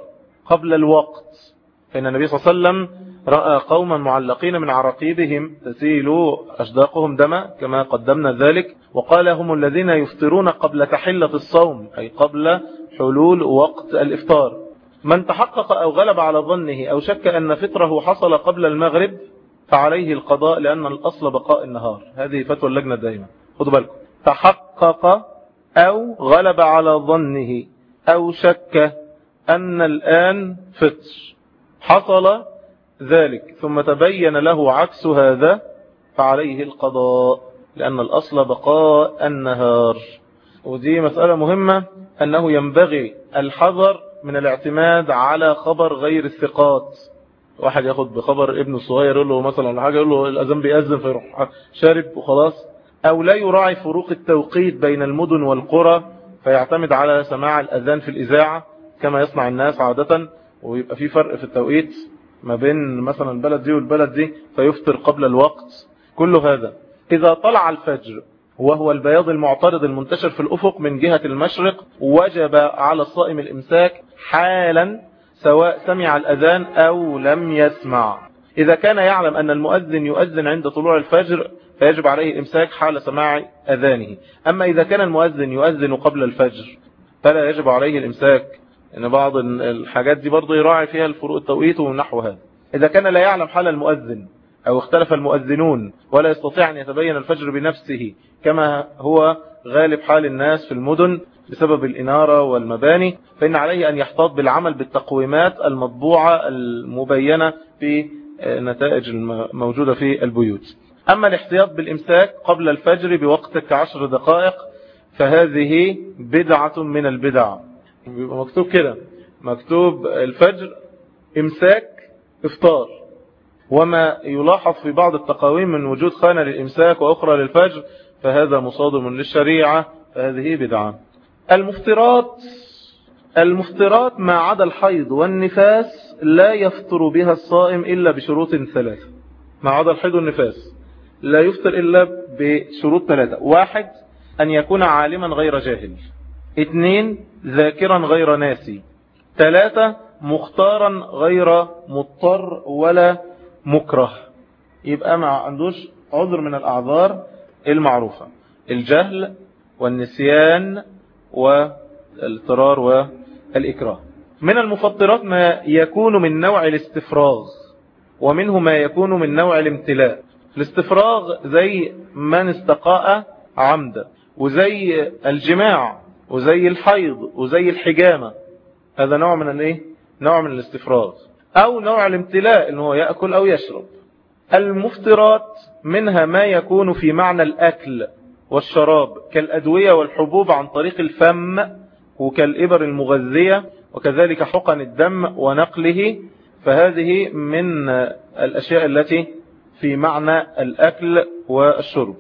A: قبل الوقت فإن النبي صلى الله عليه وسلم رأى قوما معلقين من عرقيبهم تسيل أشداقهم دما كما قدمنا ذلك وقال هم الذين يفطرون قبل تحلة الصوم أي قبل حلول وقت الإفطار من تحقق أو غلب على ظنه أو شك أن فطره حصل قبل المغرب فعليه القضاء لأن الأصل بقاء النهار هذه فتوى اللجنة دائما خدوا بالكم تحقق أو غلب على ظنه أو شك أن الآن فطر حصل ذلك ثم تبين له عكس هذا فعليه القضاء لأن الأصل بقاء النهار ودي مسألة مهمة أنه ينبغي الحذر من الاعتماد على خبر غير الثقات واحد ياخد بخبر ابن الصغير يقول له مثلا حاجة يقول له الأذان بيأذن فيروح شارب وخلاص أو لا يراعي فروق التوقيت بين المدن والقرى فيعتمد على سماع الأذان في الإذاعة كما يصنع الناس عادة ويبقى في فرق في التوقيت ما بين مثلا البلد دي والبلد دي فيفطر قبل الوقت كل هذا إذا طلع الفجر وهو البياض المعترض المنتشر في الأفق من جهة المشرق وجب على الصائم الإمساك حالا سواء سمع الأذان أو لم يسمع إذا كان يعلم أن المؤذن يؤذن عند طلوع الفجر فيجب عليه الإمساك حال سماع أذانه أما إذا كان المؤذن يؤذن قبل الفجر فلا يجب عليه الإمساك إن بعض الحاجات دي برضه يراعي فيها الفروق التوقيت ونحو هذا إذا كان لا يعلم حال المؤذن أو اختلف المؤذنون ولا يستطيع أن يتبين الفجر بنفسه كما هو غالب حال الناس في المدن بسبب الإنارة والمباني فإن عليه أن يحتاط بالعمل بالتقويمات المطبوعة المبينة في آه، نتائج الموجودة في البيوت أما الاحتياط بالإمساك قبل الفجر بوقت كعشر دقائق فهذه بدعة من البدع مكتوب كده مكتوب الفجر إمساك إفطار وما يلاحظ في بعض التقاويم من وجود خانة للإمساك وأخرى للفجر فهذا مصادم للشريعة فهذه بدعة المفترات المفترات ما عدا الحيض والنفاس لا يفطر بها الصائم إلا بشروط ثلاثة ما عدا الحيض والنفاس لا يفطر إلا بشروط ثلاثة واحد أن يكون عالما غير جاهل اثنين ذاكرا غير ناسي ثلاثة مختارا غير مضطر ولا مكره يبقى ما عندوش عذر من الأعذار المعروفة الجهل والنسيان والاضطرار والإكراه من المفطرات ما يكون من نوع الاستفراغ ومنه ما يكون من نوع الامتلاء الاستفراغ زي من استقاء عمدا وزي الجماع وزي الحيض وزي الحجامة هذا نوع من الايه نوع من الاستفراغ أو نوع الامتلاء إن هو يأكل أو يشرب المفطرات منها ما يكون في معنى الأكل والشراب كالأدوية والحبوب عن طريق الفم وكالإبر المغذية وكذلك حقن الدم ونقله فهذه من الأشياء التي في معنى الأكل والشرب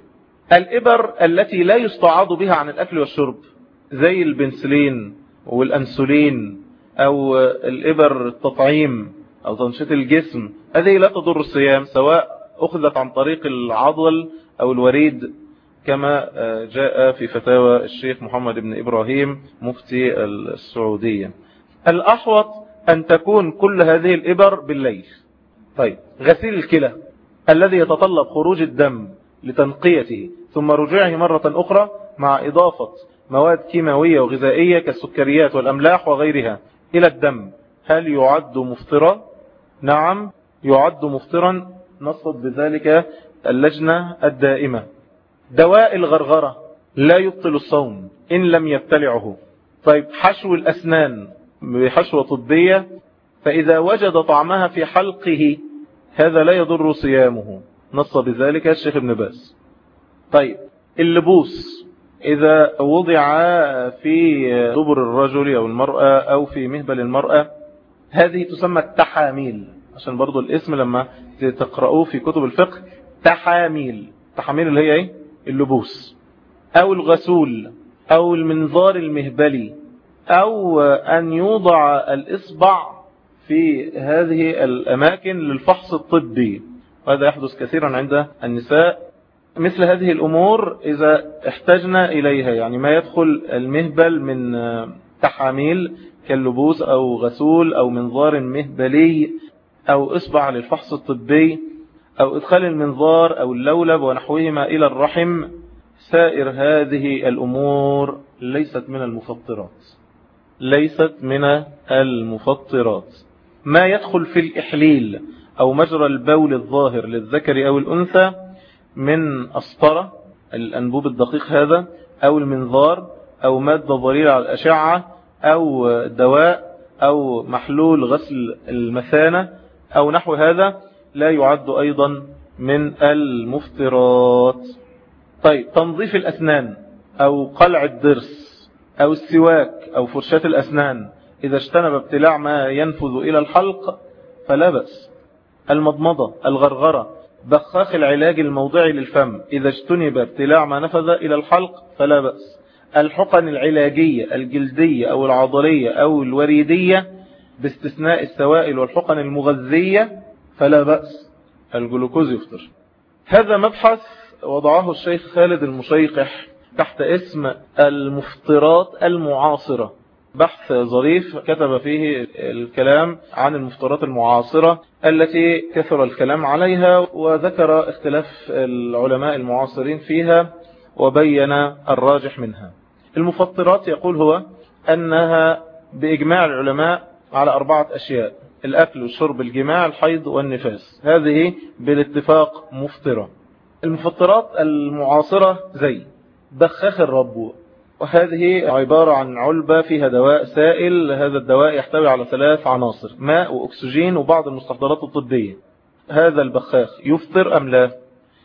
A: الإبر التي لا يستعاض بها عن الأكل والشرب زي البنسلين والأنسولين أو الإبر التطعيم أو تنشيط الجسم هذه لا تضر الصيام سواء أخذت عن طريق العضل أو الوريد كما آه، جاء في فتاوى الشيخ محمد بن إبراهيم مفتي السعودية الأحوط أن تكون كل هذه الإبر بالليل طيب غسيل الكلى الذي يتطلب خروج الدم لتنقيته ثم رجعه مرة أخرى مع إضافة مواد كيماوية وغذائية كالسكريات والأملاح وغيرها إلى الدم هل يعد مفطرا نعم يعد مفطرا نصب بذلك اللجنة الدائمة دواء الغرغرة لا يبطل الصوم إن لم يبتلعه طيب حشو الأسنان بحشوة طبية فإذا وجد طعمها في حلقه هذا لا يضر صيامه نص بذلك الشيخ ابن باس طيب اللبوس إذا وضع في دبر الرجل أو المرأة أو في مهبل المرأة هذه تسمى التحاميل عشان برضو الاسم لما تقرأوه في كتب الفقه تحاميل تحاميل اللي هي ايه اللبوس او الغسول او المنظار المهبلي او ان يوضع الاصبع في هذه الاماكن للفحص الطبي وهذا يحدث كثيرا عند النساء مثل هذه الامور اذا احتجنا اليها يعني ما يدخل المهبل من تحاميل كاللبوس أو غسول أو منظار مهبلي أو إصبع للفحص الطبي أو إدخال المنظار أو اللولب ونحوهما إلى الرحم سائر هذه الأمور ليست من المفطرات ليست من المفطرات ما يدخل في الإحليل أو مجرى البول الظاهر للذكر أو الأنثى من أسطرة الأنبوب الدقيق هذا أو المنظار أو مادة ضريرة على الأشعة أو دواء أو محلول غسل المثانة أو نحو هذا لا يعد أيضا من المفطرات طيب تنظيف الأسنان أو قلع الضرس أو السواك أو فرشاة الأسنان إذا اجتنب ابتلاع ما ينفذ إلى الحلق فلا بأس المضمضة الغرغرة بخاخ العلاج الموضعي للفم إذا اجتنب ابتلاع ما نفذ إلى الحلق فلا بأس الحقن العلاجية الجلدية أو العضلية أو الوريدية باستثناء السوائل والحقن المغذية فلا بأس الجلوكوز يفطر هذا مبحث وضعه الشيخ خالد المشيقح تحت اسم المفطرات المعاصرة بحث ظريف كتب فيه الكلام عن المفطرات المعاصرة التي كثر الكلام عليها وذكر اختلاف العلماء المعاصرين فيها وبين الراجح منها المفطرات يقول هو أنها بإجماع العلماء على أربعة أشياء الأكل والشرب الجماع الحيض والنفاس هذه بالاتفاق مفطرة المفطرات المعاصرة زي بخاخ الربو وهذه عبارة عن علبة فيها دواء سائل هذا الدواء يحتوي على ثلاث عناصر ماء وأكسجين وبعض المستحضرات الطبية هذا البخاخ يفطر أم لا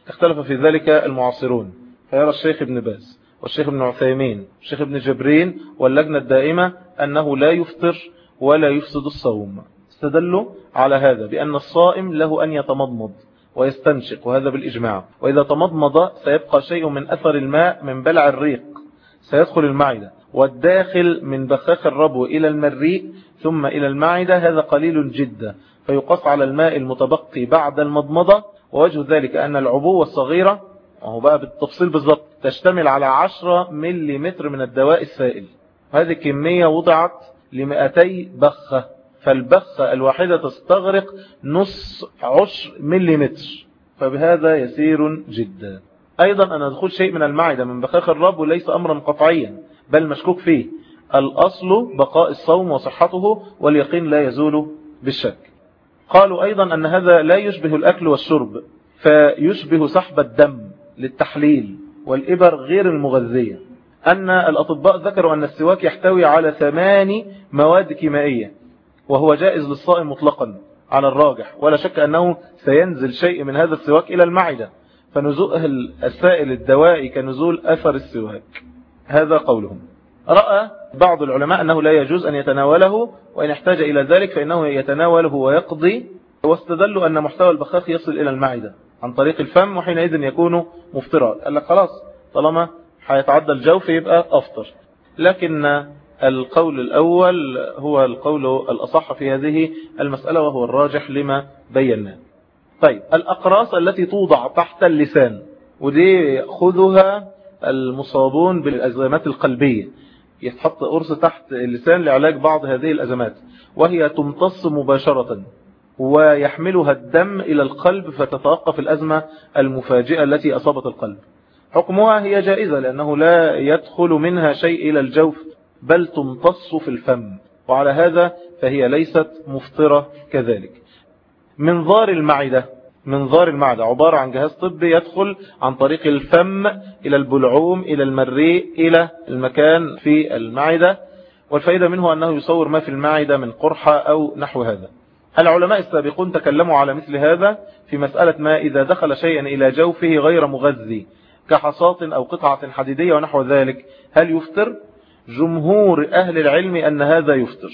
A: اختلف في ذلك المعاصرون فيرى الشيخ ابن باز والشيخ ابن عثيمين والشيخ ابن جبرين واللجنة الدائمة أنه لا يفطر ولا يفسد الصوم استدلوا على هذا بأن الصائم له أن يتمضمض ويستنشق وهذا بالإجماع وإذا تمضمض سيبقى شيء من أثر الماء من بلع الريق سيدخل المعدة والداخل من بخاخ الربو إلى المريء ثم إلى المعدة هذا قليل جدا فيقص على الماء المتبقي بعد المضمضة ووجه ذلك أن العبوة الصغيرة اهو بقى بالتفصيل بالظبط تشتمل على 10 ملم من الدواء السائل هذه الكمية وضعت لمئتي بخة فالبخة الواحدة تستغرق نص عشر متر فبهذا يسير جدا أيضا أن أدخل شيء من المعدة من بخاخ الرب ليس أمرا قطعيا بل مشكوك فيه الأصل بقاء الصوم وصحته واليقين لا يزول بالشك قالوا أيضا أن هذا لا يشبه الأكل والشرب فيشبه سحب الدم للتحليل والإبر غير المغذية أن الأطباء ذكروا أن السواك يحتوي على ثماني مواد كيمائية وهو جائز للصائم مطلقا على الراجح ولا شك أنه سينزل شيء من هذا السواك إلى المعدة فنزوء السائل الدوائي كنزول أثر السواك هذا قولهم رأى بعض العلماء أنه لا يجوز أن يتناوله وإن احتاج إلى ذلك فإنه يتناوله ويقضي واستدلوا أن محتوى البخاخ يصل إلى المعدة عن طريق الفم وحينئذ يكون مفطرا قال لك خلاص طالما هيتعدى الجوف يبقى أفطر لكن القول الأول هو القول الأصح في هذه المسألة وهو الراجح لما بيناه طيب الأقراص التي توضع تحت اللسان ودي يأخذها المصابون بالأزمات القلبية يتحط قرص تحت اللسان لعلاج بعض هذه الأزمات وهي تمتص مباشرة ويحملها الدم إلى القلب فتتوقف الأزمة المفاجئة التي أصابت القلب حكمها هي جائزة لأنه لا يدخل منها شيء إلى الجوف بل تمتص في الفم وعلى هذا فهي ليست مفطرة كذلك منظار المعدة منظار المعدة عبارة عن جهاز طبي يدخل عن طريق الفم إلى البلعوم إلى المريء إلى المكان في المعدة والفائدة منه أنه يصور ما في المعدة من قرحة أو نحو هذا العلماء السابقون تكلموا على مثل هذا في مسألة ما إذا دخل شيئا إلى جوفه غير مغذي كحصاة أو قطعة حديدية ونحو ذلك هل يفطر؟ جمهور أهل العلم أن هذا يفطر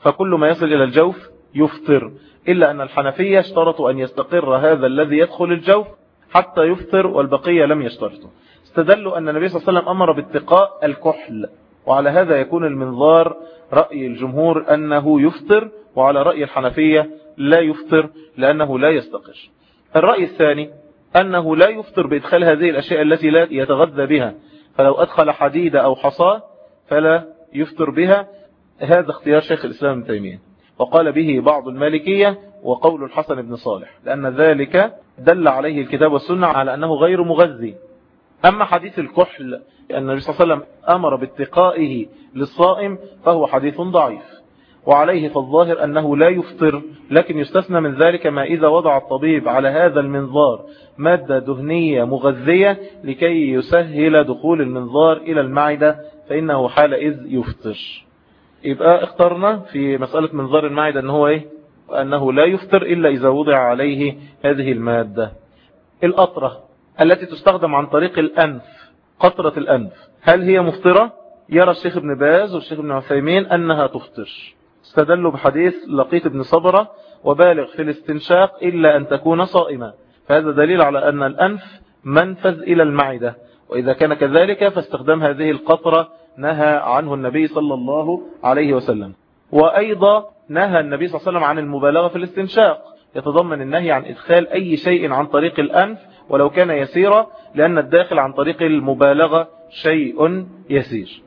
A: فكل ما يصل إلى الجوف يفطر إلا أن الحنفية اشترطوا أن يستقر هذا الذي يدخل الجوف حتى يفطر والبقية لم يشترطوا استدلوا أن النبي صلى الله عليه وسلم أمر باتقاء الكحل وعلى هذا يكون المنظار رأي الجمهور أنه يفطر وعلى رأي الحنفية لا يفطر لأنه لا يستقر الرأي الثاني أنه لا يفطر بإدخال هذه الأشياء التي لا يتغذى بها فلو أدخل حديد أو حصاة فلا يفطر بها هذا اختيار شيخ الإسلام ابن تيمية وقال به بعض المالكية وقول الحسن بن صالح لأن ذلك دل عليه الكتاب والسنة على أنه غير مغذي أما حديث الكحل أن النبي صلى الله عليه وسلم أمر باتقائه للصائم فهو حديث ضعيف وعليه فالظاهر أنه لا يفطر لكن يستثنى من ذلك ما إذا وضع الطبيب على هذا المنظار مادة دهنية مغذية لكي يسهل دخول المنظار إلى المعدة فإنه حالئذ يفطر يبقى اخترنا في مسألة منظار المعدة أنه, إيه؟ أنه لا يفطر إلا إذا وضع عليه هذه المادة الأطرة التي تستخدم عن طريق الأنف قطرة الأنف هل هي مفطرة؟ يرى الشيخ ابن باز والشيخ ابن عثيمين أنها تفطر استدلوا بحديث لقيت ابن صبرة وبالغ في الاستنشاق إلا أن تكون صائما فهذا دليل على أن الأنف منفذ إلى المعدة وإذا كان كذلك فاستخدام هذه القطرة نهى عنه النبي صلى الله عليه وسلم وأيضا نهى النبي صلى الله عليه وسلم عن المبالغة في الاستنشاق يتضمن النهي عن إدخال أي شيء عن طريق الأنف ولو كان يسيرا لأن الداخل عن طريق المبالغة شيء يسير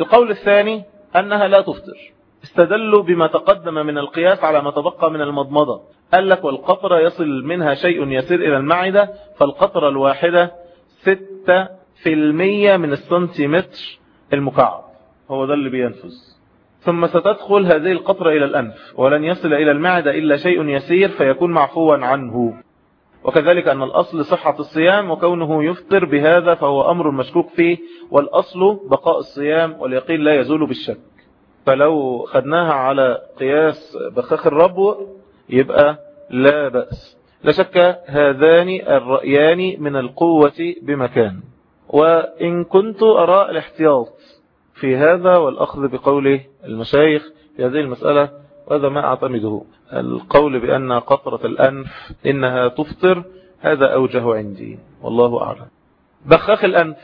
A: القول الثاني أنها لا تفطر استدلوا بما تقدم من القياس على ما تبقى من المضمضة قال لك والقطرة يصل منها شيء يسير إلى المعدة فالقطرة الواحدة ستة في المية من السنتيمتر المكعب هو ده اللي بينفذ ثم ستدخل هذه القطرة إلى الأنف ولن يصل إلى المعدة إلا شيء يسير فيكون معفوا عنه وكذلك أن الأصل صحة الصيام وكونه يفطر بهذا فهو أمر مشكوك فيه والأصل بقاء الصيام واليقين لا يزول بالشك فلو خدناها على قياس بخاخ الربو يبقى لا بأس لا شك هذان الرأيان من القوة بمكان وإن كنت أرى الاحتياط في هذا والأخذ بقوله المشايخ في هذه المسألة وهذا ما أعتمده القول بأن قطرة الأنف إنها تفطر هذا أوجه عندي والله أعلم بخاخ الأنف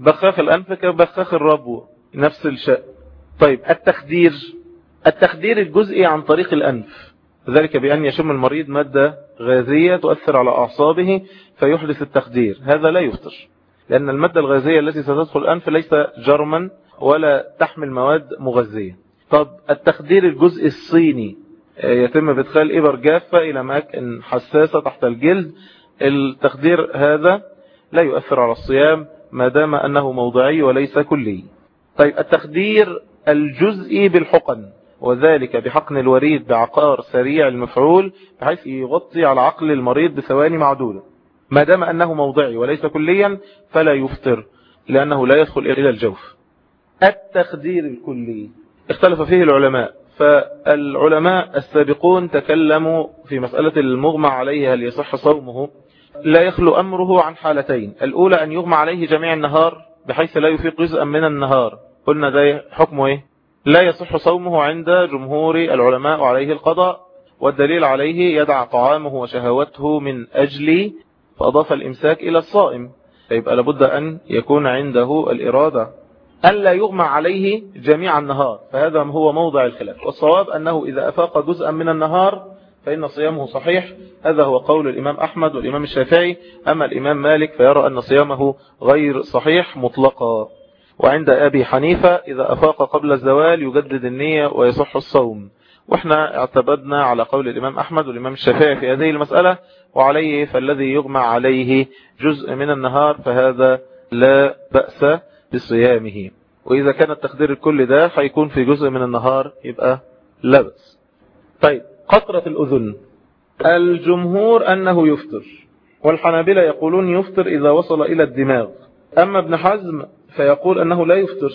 A: بخاخ الأنف كبخاخ الربو نفس الشأن طيب التخدير التخدير الجزئي عن طريق الأنف ذلك بأن يشم المريض مادة غازية تؤثر على أعصابه فيحدث التخدير هذا لا يفطر لأن المادة الغازية التي ستدخل الأنف ليس جرما ولا تحمل مواد مغذية طب التخدير الجزء الصيني آه، يتم بإدخال إبر جافة إلى أماكن حساسة تحت الجلد التخدير هذا لا يؤثر على الصيام ما دام أنه موضعي وليس كلي طيب التخدير الجزئي بالحقن وذلك بحقن الوريد بعقار سريع المفعول بحيث يغطي على عقل المريض بثواني معدودة ما دام أنه موضعي وليس كليا فلا يفطر لأنه لا يدخل إلى الجوف التخدير الكلي اختلف فيه العلماء فالعلماء السابقون تكلموا في مسألة المغمى عليه هل يصح صومه لا يخلو أمره عن حالتين الأولى أن يغمى عليه جميع النهار بحيث لا يفيق جزءا من النهار قلنا ده حكمه ايه لا يصح صومه عند جمهور العلماء عليه القضاء والدليل عليه يدع طعامه وشهوته من أجل فأضاف الإمساك إلى الصائم فيبقى لابد أن يكون عنده الإرادة ألا يغمى عليه جميع النهار فهذا هو موضع الخلاف والصواب أنه إذا أفاق جزءا من النهار فإن صيامه صحيح هذا هو قول الإمام أحمد والإمام الشافعي أما الإمام مالك فيرى أن صيامه غير صحيح مطلقا وعند أبي حنيفة إذا أفاق قبل الزوال يجدد النية ويصح الصوم وإحنا اعتبدنا على قول الإمام أحمد والإمام الشافعي في هذه المسألة وعليه فالذي يغمى عليه جزء من النهار فهذا لا بأس بصيامه وإذا كان التخدير الكل ده هيكون في جزء من النهار يبقى لا بأس طيب قطرة الأذن الجمهور أنه يفطر والحنابلة يقولون يفطر إذا وصل إلى الدماغ أما ابن حزم فيقول أنه لا يفطر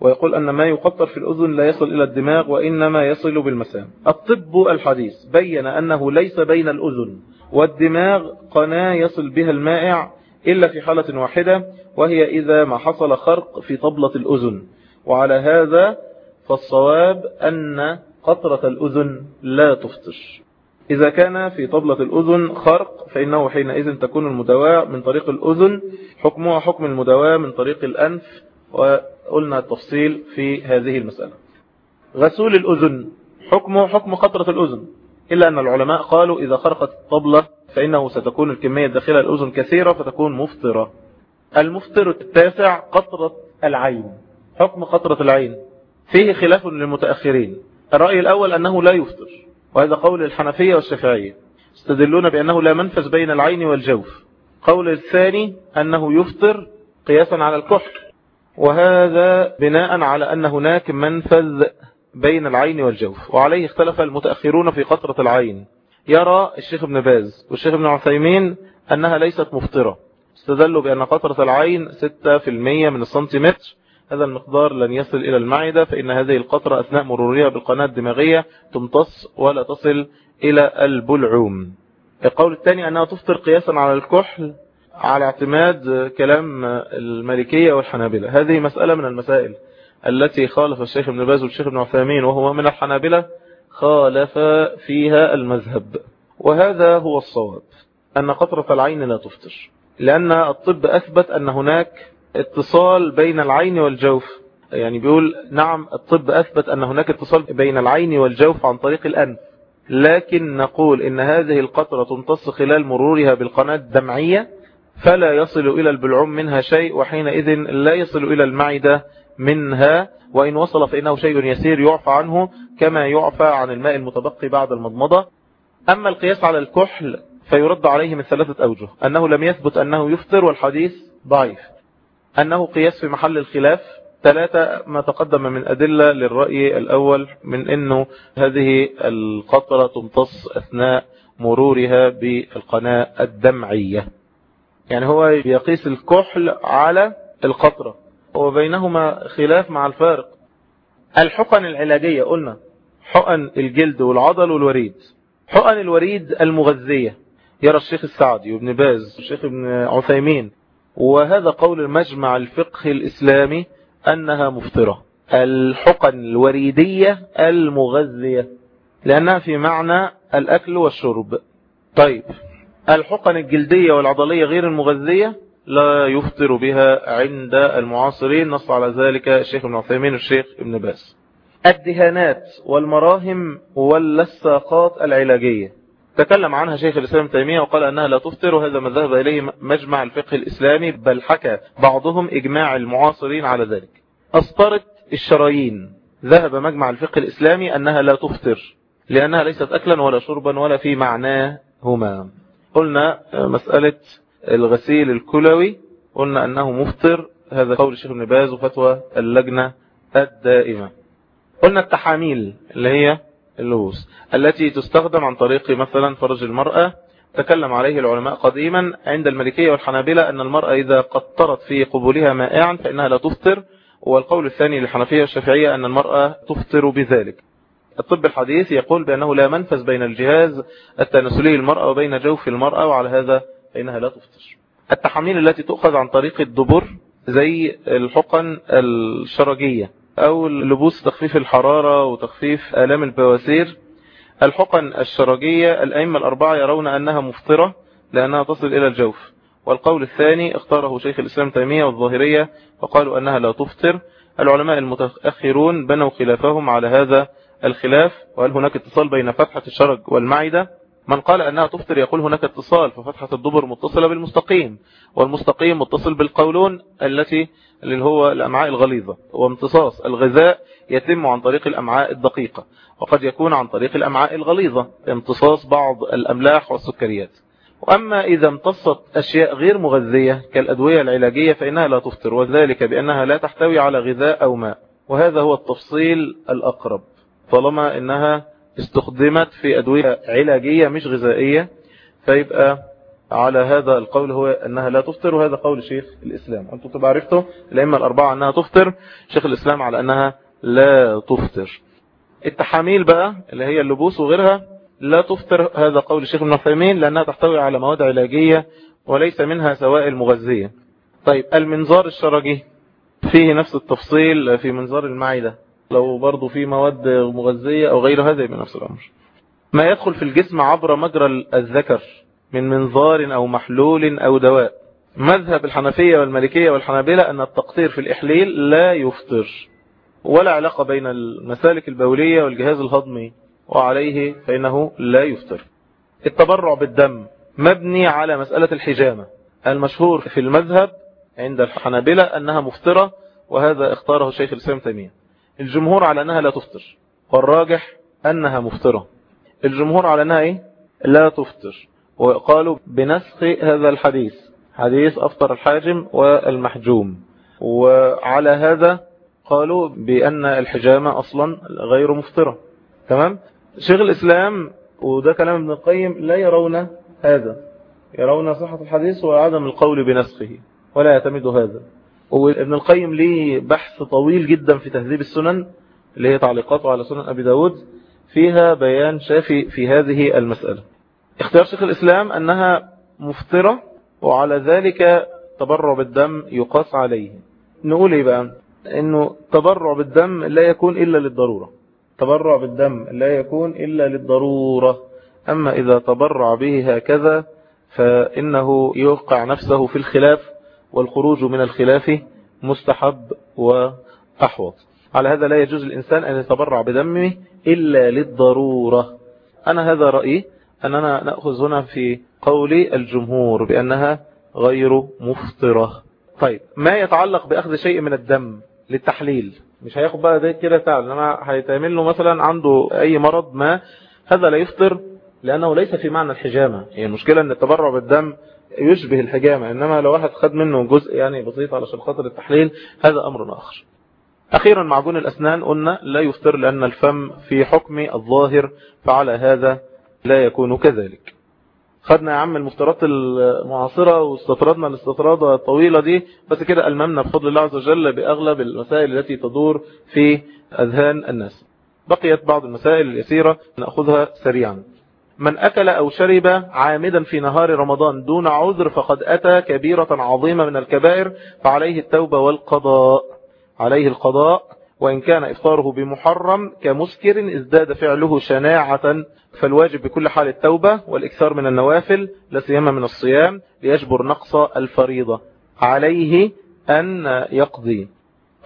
A: ويقول أن ما يقطر في الأذن لا يصل إلى الدماغ وإنما يصل بالمسام الطب الحديث بين أنه ليس بين الأذن والدماغ قناة يصل بها المائع إلا في حالة واحدة وهي إذا ما حصل خرق في طبلة الأذن وعلى هذا فالصواب أن قطرة الأذن لا تفطر إذا كان في طبلة الأذن خرق فإنه حينئذ تكون المدواء من طريق الأذن حكمها حكم المدواء من طريق الأنف وقلنا التفصيل في هذه المسألة غسول الأذن حكمه حكم قطرة الأذن إلا أن العلماء قالوا إذا خرقت الطبلة فإنه ستكون الكمية داخل الأذن كثيرة فتكون مفطرة المفطر التاسع قطرة العين حكم قطرة العين فيه خلاف للمتأخرين الرأي الأول أنه لا يفطر وهذا قول الحنفية والشافعية استدلون بأنه لا منفذ بين العين والجوف قول الثاني أنه يفطر قياسا على الكحل وهذا بناء على أن هناك منفذ بين العين والجوف وعليه اختلف المتأخرون في قطرة العين يرى الشيخ ابن باز والشيخ ابن عثيمين أنها ليست مفطرة استدلوا بأن قطرة العين 6% من السنتيمتر هذا المقدار لن يصل إلى المعدة فإن هذه القطرة أثناء مرورها بالقناة الدماغية تمتص ولا تصل إلى البلعوم القول الثاني أنها تفطر قياسا على الكحل على اعتماد كلام المالكية والحنابلة هذه مسألة من المسائل التي خالف الشيخ ابن باز والشيخ ابن عثامين وهو من الحنابلة خالف فيها المذهب وهذا هو الصواب أن قطرة العين لا تفطر لأن الطب أثبت أن هناك اتصال بين العين والجوف يعني بيقول نعم الطب أثبت أن هناك اتصال بين العين والجوف عن طريق الأنف لكن نقول إن هذه القطرة تمتص خلال مرورها بالقناة الدمعية فلا يصل إلى البلعوم منها شيء وحينئذ لا يصل إلى المعدة منها وإن وصل فإنه شيء يسير يعفى عنه كما يعفى عن الماء المتبقي بعد المضمضة أما القياس على الكحل فيرد عليه من ثلاثة أوجه أنه لم يثبت أنه يفطر والحديث ضعيف أنه قياس في محل الخلاف ثلاثة ما تقدم من أدلة للرأي الأول من أنه هذه القطرة تمتص أثناء مرورها بالقناة الدمعية يعني هو يقيس الكحل على القطرة وبينهما خلاف مع الفارق الحقن العلاجية قلنا حقن الجلد والعضل والوريد حقن الوريد المغذية يرى الشيخ السعدي وابن باز والشيخ ابن عثيمين وهذا قول المجمع الفقه الإسلامي أنها مفطرة الحقن الوريدية المغذية لأنها في معنى الأكل والشرب طيب الحقن الجلدية والعضلية غير المغذية لا يفطر بها عند المعاصرين نص على ذلك الشيخ ابن عثيمين والشيخ ابن باس الدهانات والمراهم واللصاقات العلاجية تكلم عنها شيخ الإسلام تيمية وقال أنها لا تفطر وهذا ما ذهب إليه مجمع الفقه الإسلامي بل حكى بعضهم إجماع المعاصرين على ذلك أصطرت الشرايين ذهب مجمع الفقه الإسلامي أنها لا تفطر لأنها ليست أكلا ولا شربا ولا في معناهما قلنا مسألة الغسيل الكلوي قلنا أنه مفطر هذا قول الشيخ ابن باز وفتوى اللجنة الدائمة قلنا التحاميل اللي هي اللبوس التي تستخدم عن طريق مثلا فرج المرأة تكلم عليه العلماء قديما عند الملكية والحنابلة أن المرأة إذا قطرت في قبولها مائعا فإنها لا تفطر والقول الثاني للحنفية والشافعية أن المرأة تفطر بذلك الطب الحديث يقول بأنه لا منفذ بين الجهاز التناسلي للمرأة وبين جوف المرأة وعلى هذا فإنها لا تفطر التحاميل التي تؤخذ عن طريق الدبر زي الحقن الشرجية أو لبوس تخفيف الحرارة وتخفيف آلام البواسير الحقن الشرجية الأئمة الأربعة يرون أنها مفطرة لأنها تصل إلى الجوف والقول الثاني اختاره شيخ الإسلام تيمية والظاهرية وقالوا أنها لا تفطر العلماء المتأخرون بنوا خلافهم على هذا الخلاف وهل هناك اتصال بين فتحة الشرج والمعدة من قال أنها تفطر يقول هناك اتصال ففتحة الدبر متصلة بالمستقيم والمستقيم متصل بالقولون التي اللي هو الأمعاء الغليظة وامتصاص الغذاء يتم عن طريق الأمعاء الدقيقة وقد يكون عن طريق الأمعاء الغليظة امتصاص بعض الأملاح والسكريات وأما إذا امتصت أشياء غير مغذية كالأدوية العلاجية فإنها لا تفطر وذلك بأنها لا تحتوي على غذاء أو ماء وهذا هو التفصيل الأقرب طالما إنها استخدمت في أدوية علاجية مش غذائية فيبقى على هذا القول هو أنها لا تفطر وهذا قول شيخ الإسلام أنتم طبعا عرفتوا الأئمة الأربعة أنها تفطر شيخ الإسلام على أنها لا تفطر التحاميل بقى اللي هي اللبوس وغيرها لا تفطر هذا قول الشيخ ابن لأنها تحتوي على مواد علاجية وليس منها سوائل مغذية طيب المنظار الشرجي فيه نفس التفصيل في منظار المعدة لو برضو في مواد مغذية أو غير هذا من نفس الأمر ما يدخل في الجسم عبر مجرى الذكر من منظار أو محلول أو دواء مذهب الحنفية والمالكية والحنابلة أن التقطير في الإحليل لا يفطر ولا علاقة بين المسالك البولية والجهاز الهضمي وعليه فإنه لا يفطر التبرع بالدم مبني على مسألة الحجامة المشهور في المذهب عند الحنابلة أنها مفطرة وهذا اختاره الشيخ الإسلام تيمية الجمهور على أنها لا تفطر والراجح أنها مفطرة الجمهور على أنها إيه؟ لا تفطر وقالوا بنسخ هذا الحديث حديث أفطر الحاجم والمحجوم وعلى هذا قالوا بأن الحجامة أصلا غير مفطرة تمام شيخ الإسلام وده كلام ابن القيم لا يرون هذا يرون صحة الحديث وعدم القول بنسخه ولا يعتمد هذا وابن القيم ليه بحث طويل جدا في تهذيب السنن اللي هي تعليقاته على سنن أبي داود فيها بيان شافي في هذه المسألة اختيار شيخ الإسلام أنها مفطرة وعلى ذلك تبرع بالدم يقاس عليه نقول إيه بقى أنه تبرع بالدم لا يكون إلا للضرورة تبرع بالدم لا يكون إلا للضرورة أما إذا تبرع به هكذا فإنه يوقع نفسه في الخلاف والخروج من الخلاف مستحب وأحوط على هذا لا يجوز الإنسان أن يتبرع بدمه إلا للضرورة أنا هذا رأيي أننا نأخذ هنا في قول الجمهور بأنها غير مفطرة طيب ما يتعلق بأخذ شيء من الدم للتحليل مش هياخد بقى ده كده تعالى لما هيتعمل له مثلا عنده أي مرض ما هذا لا يفطر لأنه ليس في معنى الحجامة هي المشكلة أن التبرع بالدم يشبه الحجامة إنما لو واحد خد منه جزء يعني بسيط علشان خاطر التحليل هذا أمر آخر أخيرا معجون الأسنان قلنا لا يفطر لأن الفم في حكم الظاهر فعلى هذا لا يكون كذلك خدنا يا عم المفترات المعاصرة واستطردنا الاستطرادة الطويلة دي بس كده ألممنا بفضل الله عز وجل بأغلب المسائل التي تدور في أذهان الناس بقيت بعض المسائل اليسيرة نأخذها سريعا من أكل أو شرب عامدا في نهار رمضان دون عذر فقد أتى كبيرة عظيمة من الكبائر فعليه التوبة والقضاء عليه القضاء وإن كان إفطاره بمحرم كمسكر ازداد فعله شناعة فالواجب بكل حال التوبة والإكثار من النوافل لا سيما من الصيام ليجبر نقص الفريضة عليه أن يقضي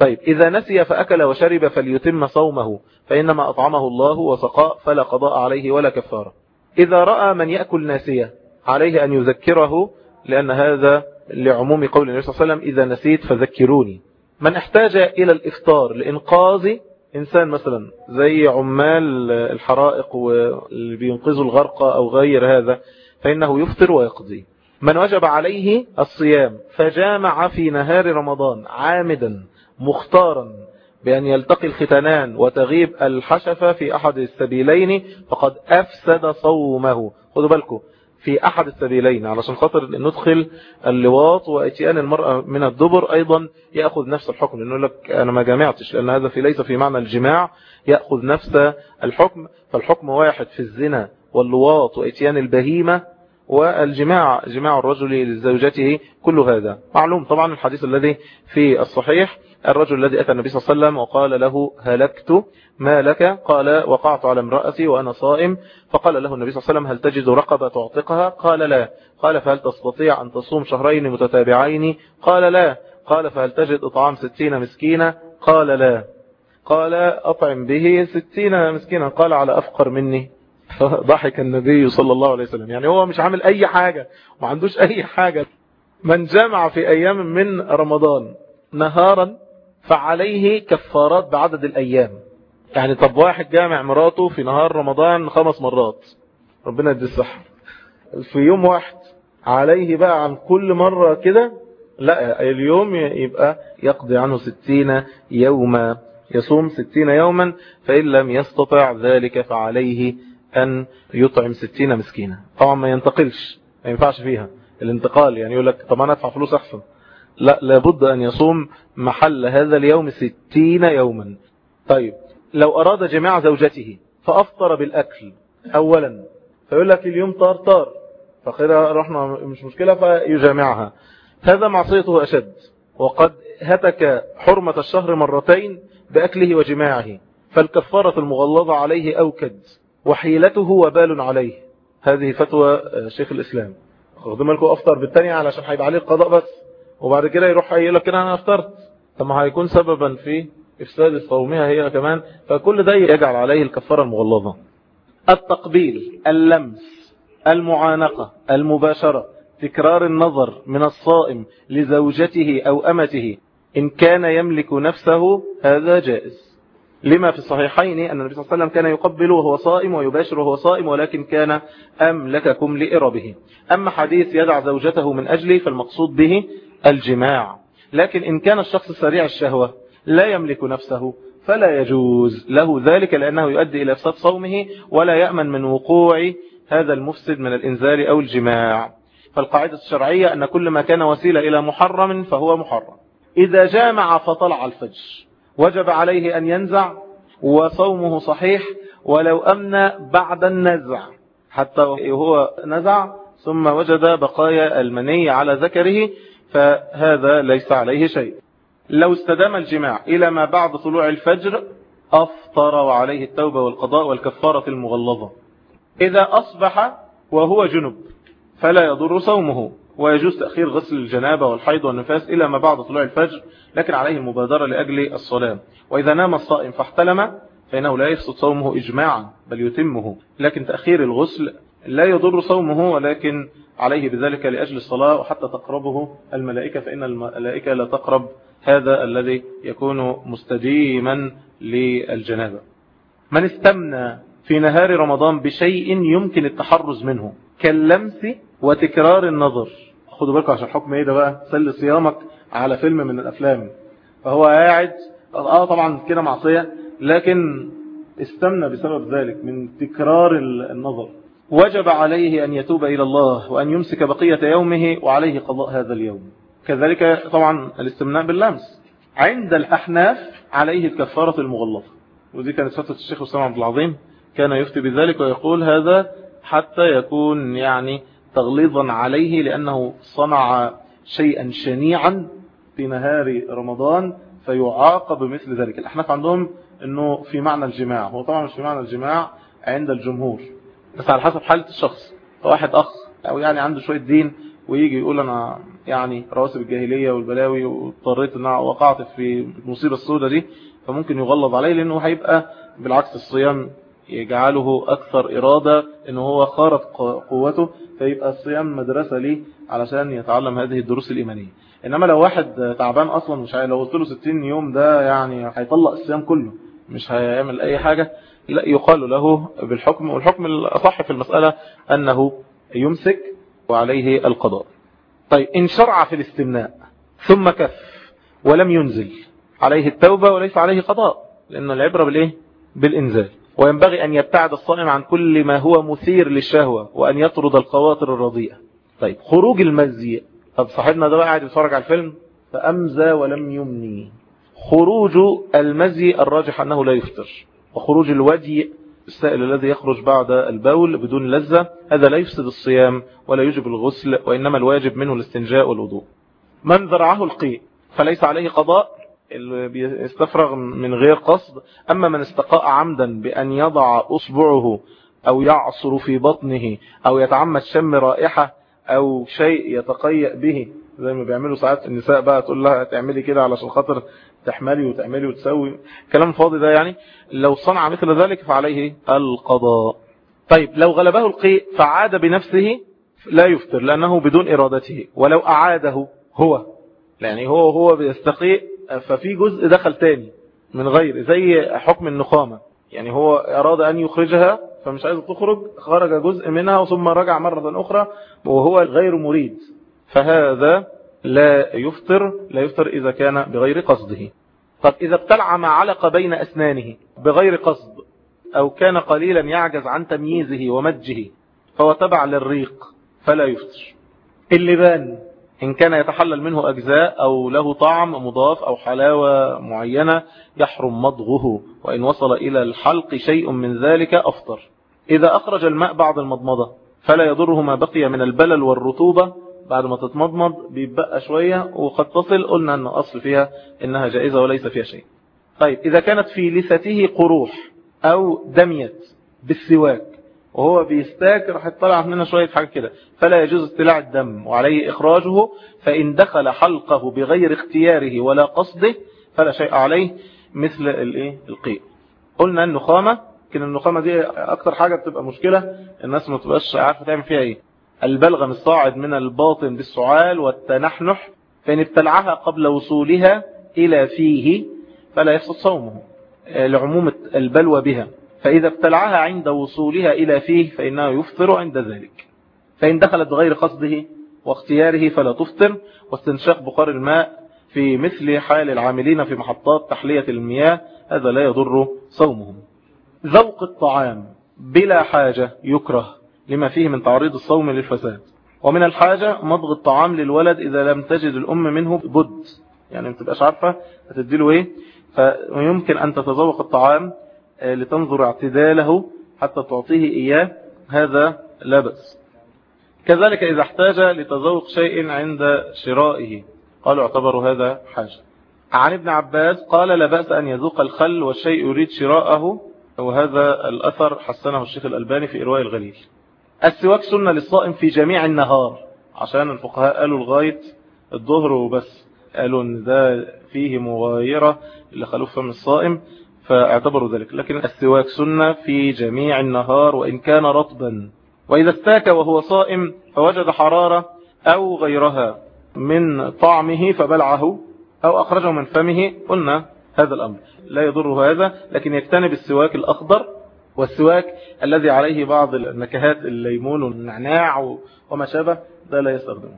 A: طيب إذا نسي فأكل وشرب فليتم صومه فإنما أطعمه الله وسقاء فلا قضاء عليه ولا كفارة إذا رأى من يأكل ناسية عليه أن يذكره لأن هذا لعموم قول النبي صلى الله عليه وسلم إذا نسيت فذكروني من احتاج إلى الإفطار لإنقاذ إنسان مثلا زي عمال الحرائق واللي بينقذوا الغرقى أو غير هذا فإنه يفطر ويقضي من وجب عليه الصيام فجامع في نهار رمضان عامدا مختارا بأن يلتقي الختنان وتغيب الحشفة في أحد السبيلين فقد أفسد صومه خذوا بالكم في أحد السبيلين علشان خاطر ندخل اللواط واتيان المرأة من الدبر أيضا يأخذ نفس الحكم لأنه لك أنا ما جامعتش لأن هذا في ليس في معنى الجماع يأخذ نفس الحكم فالحكم واحد في الزنا واللواط واتيان البهيمة والجماع جماع الرجل لزوجته كل هذا معلوم طبعا الحديث الذي في الصحيح الرجل الذي أتى النبي صلى الله عليه وسلم وقال له هلكت ما لك قال وقعت على امرأتي وأنا صائم فقال له النبي صلى الله عليه وسلم هل تجد رقبة تعتقها قال لا قال فهل تستطيع أن تصوم شهرين متتابعين قال لا قال فهل تجد إطعام ستين مسكينة قال لا قال أطعم به ستين مسكينة قال على أفقر مني فضحك النبي صلى الله عليه وسلم يعني هو مش عامل أي حاجة ما عندوش أي حاجة من جمع في أيام من رمضان نهارا فعليه كفارات بعدد الأيام يعني طب واحد جامع مراته في نهار رمضان خمس مرات ربنا يدي الصحة في يوم واحد عليه بقى عن كل مرة كده لا اليوم يبقى يقضي عنه ستين يوما يصوم ستين يوما فإن لم يستطع ذلك فعليه أن يطعم ستين مسكينة طبعا ما ينتقلش ما ينفعش فيها الانتقال يعني يقول لك طب أنا أدفع فلوس أحسن لا لابد أن يصوم محل هذا اليوم ستين يوما طيب لو أراد جماع زوجته فأفطر بالأكل أولا فيقول لك اليوم طار طار فخيرا رحنا مش مشكلة فيجامعها هذا معصيته أشد وقد هتك حرمة الشهر مرتين بأكله وجماعه فالكفارة المغلظة عليه أوكد وحيلته وبال عليه هذه فتوى آه، شيخ الإسلام خذ ملكه أفطر بالتاني علشان هيبقى عليه القضاء بس وبعد كده يروح يقول لك كده انا افطرت طب ما هيكون سببا في افساد صومها هي كمان فكل ده يجعل عليه الكفاره المغلظه التقبيل اللمس المعانقه المباشره تكرار النظر من الصائم لزوجته او امته ان كان يملك نفسه هذا جائز لما في الصحيحين أن النبي صلى الله عليه وسلم كان يقبل وهو صائم ويباشر وهو صائم ولكن كان أملككم لإربه أما حديث يدع زوجته من أجله فالمقصود به الجماع لكن إن كان الشخص سريع الشهوة لا يملك نفسه فلا يجوز له ذلك لأنه يؤدي إلى إفساد صومه ولا يأمن من وقوع هذا المفسد من الإنزال أو الجماع فالقاعدة الشرعية أن كل ما كان وسيلة إلى محرم فهو محرم إذا جامع فطلع الفجر وجب عليه أن ينزع وصومه صحيح ولو أمن بعد النزع حتى وهو نزع ثم وجد بقايا المني على ذكره فهذا ليس عليه شيء لو استدام الجماع إلى ما بعد طلوع الفجر أفطر وعليه التوبة والقضاء والكفارة المغلظة إذا أصبح وهو جنب فلا يضر صومه ويجوز تأخير غسل الجنابة والحيض والنفاس إلى ما بعد طلوع الفجر لكن عليه المبادرة لأجل الصلاة وإذا نام الصائم فاحتلم فإنه لا يفسد صومه إجماعا بل يتمه لكن تأخير الغسل لا يضر صومه ولكن عليه بذلك لأجل الصلاة وحتى تقربه الملائكة فإن الملائكة لا تقرب هذا الذي يكون مستديما للجنابة من استمنى في نهار رمضان بشيء يمكن التحرز منه كاللمس وتكرار النظر خدوا بالكم عشان حكم ايه ده بقى سل صيامك على فيلم من الافلام فهو قاعد اه طبعا كده معصية لكن استمنى بسبب ذلك من تكرار النظر وجب عليه أن يتوب إلى الله وأن يمسك بقية يومه وعليه قضاء هذا اليوم كذلك طبعا الاستمناء باللمس عند الأحناف عليه الكفارة المغلظة ودي كانت فترة الشيخ أسامة عبد العظيم كان يفتي بذلك ويقول هذا حتى يكون يعني تغليظا عليه لأنه صنع شيئا شنيعا في نهار رمضان فيعاقب مثل ذلك الأحناف عندهم أنه في معنى الجماع هو طبعا مش في معنى الجماع عند الجمهور بس على حسب حالة الشخص واحد أخ أو يعني عنده شوية دين ويجي يقول أنا يعني رواسب الجاهلية والبلاوي واضطريت أن وقعت في المصيبة السوداء دي فممكن يغلظ عليه لأنه هيبقى بالعكس الصيام يجعله أكثر إرادة أنه هو خارط قوته فيبقى الصيام مدرسة ليه علشان يتعلم هذه الدروس الإيمانية إنما لو واحد تعبان أصلا مش لو قلت له 60 يوم ده يعني هيطلق الصيام كله مش هيعمل أي حاجة لا يقال له بالحكم والحكم الأصح في المسألة أنه يمسك وعليه القضاء طيب إن شرع في الاستمناء ثم كف ولم ينزل عليه التوبة وليس عليه قضاء لأن العبرة بالإيه؟ بالإنزال وينبغي أن يبتعد الصائم عن كل ما هو مثير للشهوة وأن يطرد الخواطر الرضيئة طيب خروج المزي طب صاحبنا ده بقى قاعد بيتفرج على الفيلم فأمزى ولم يمني خروج المزي الراجح أنه لا يفطر وخروج الودي السائل الذي يخرج بعد البول بدون لذة هذا لا يفسد الصيام ولا يجب الغسل وإنما الواجب منه الاستنجاء والوضوء من ذرعه القيء فليس عليه قضاء اللي بيستفرغ من غير قصد أما من استقاء عمدا بأن يضع أصبعه أو يعصر في بطنه أو يتعمد شم رائحة أو شيء يتقيأ به زي ما بيعملوا ساعات النساء بقى تقول لها تعملي كده علشان خاطر تحملي وتعملي وتسوي كلام فاضي ده يعني لو صنع مثل ذلك فعليه القضاء طيب لو غلبه القيء فعاد بنفسه لا يفطر لأنه بدون إرادته ولو أعاده هو يعني هو هو بيستقيء ففي جزء دخل تاني من غير زي حكم النخامة يعني هو أراد أن يخرجها فمش عايز تخرج خرج جزء منها ثم رجع مرة أخرى وهو غير مريد فهذا لا يفطر لا يفطر إذا كان بغير قصده قد إذا ابتلع ما علق بين أسنانه بغير قصد أو كان قليلا يعجز عن تمييزه ومجه فهو تبع للريق فلا يفطر اللبان إن كان يتحلل منه أجزاء أو له طعم مضاف أو حلاوة معينة يحرم مضغه وإن وصل إلى الحلق شيء من ذلك أفطر إذا أخرج الماء بعض المضمضة فلا يضره ما بقي من البلل والرطوبة بعد ما تتمضمض بيتبقى شوية وقد تصل قلنا أن أصل فيها إنها جائزة وليس فيها شيء طيب إذا كانت في لثته قروح أو دميت بالسواك وهو بيستاك راح يطلع منها شوية حاجة كده فلا يجوز استلاع الدم وعليه إخراجه فإن دخل حلقه بغير اختياره ولا قصده فلا شيء عليه مثل الايه القيء قلنا النخامة لكن النخامة دي أكتر حاجة بتبقى مشكلة الناس ما تبقاش عارفة تعمل فيها إيه البلغم الصاعد من الباطن بالسعال والتنحنح فإن ابتلعها قبل وصولها إلى فيه فلا يفسد صومه آه، لعموم البلوى بها فإذا ابتلعها عند وصولها إلى فيه فإنه يفطر عند ذلك فإن دخلت بغير قصده واختياره فلا تفطر واستنشاق بخار الماء في مثل حال العاملين في محطات تحلية المياه هذا لا يضر صومهم ذوق الطعام بلا حاجة يكره لما فيه من تعريض الصوم للفساد ومن الحاجة مضغ الطعام للولد إذا لم تجد الأم منه بد يعني ما تبقاش عارفة هتديله إيه فيمكن أن تتذوق الطعام آه، لتنظر اعتداله حتى تعطيه إياه هذا لا بأس كذلك إذا احتاج لتذوق شيء عند شرائه قالوا اعتبروا هذا حاجة عن ابن عباس قال لا بأس أن يذوق الخل والشيء يريد شراءه وهذا الأثر حسنه الشيخ الألباني في إرواء الغليل السواك سنة للصائم في جميع النهار عشان الفقهاء قالوا لغاية الظهر وبس قالوا ان ده فيه مغايرة اللي خلوه فم الصائم فاعتبروا ذلك لكن السواك سنة في جميع النهار وإن كان رطبا وإذا استاك وهو صائم فوجد حرارة أو غيرها من طعمه فبلعه أو أخرجه من فمه قلنا هذا الأمر لا يضر هذا لكن يجتنب السواك الأخضر والسواك الذي عليه بعض النكهات الليمون والنعناع وما شابه ده لا يستخدمه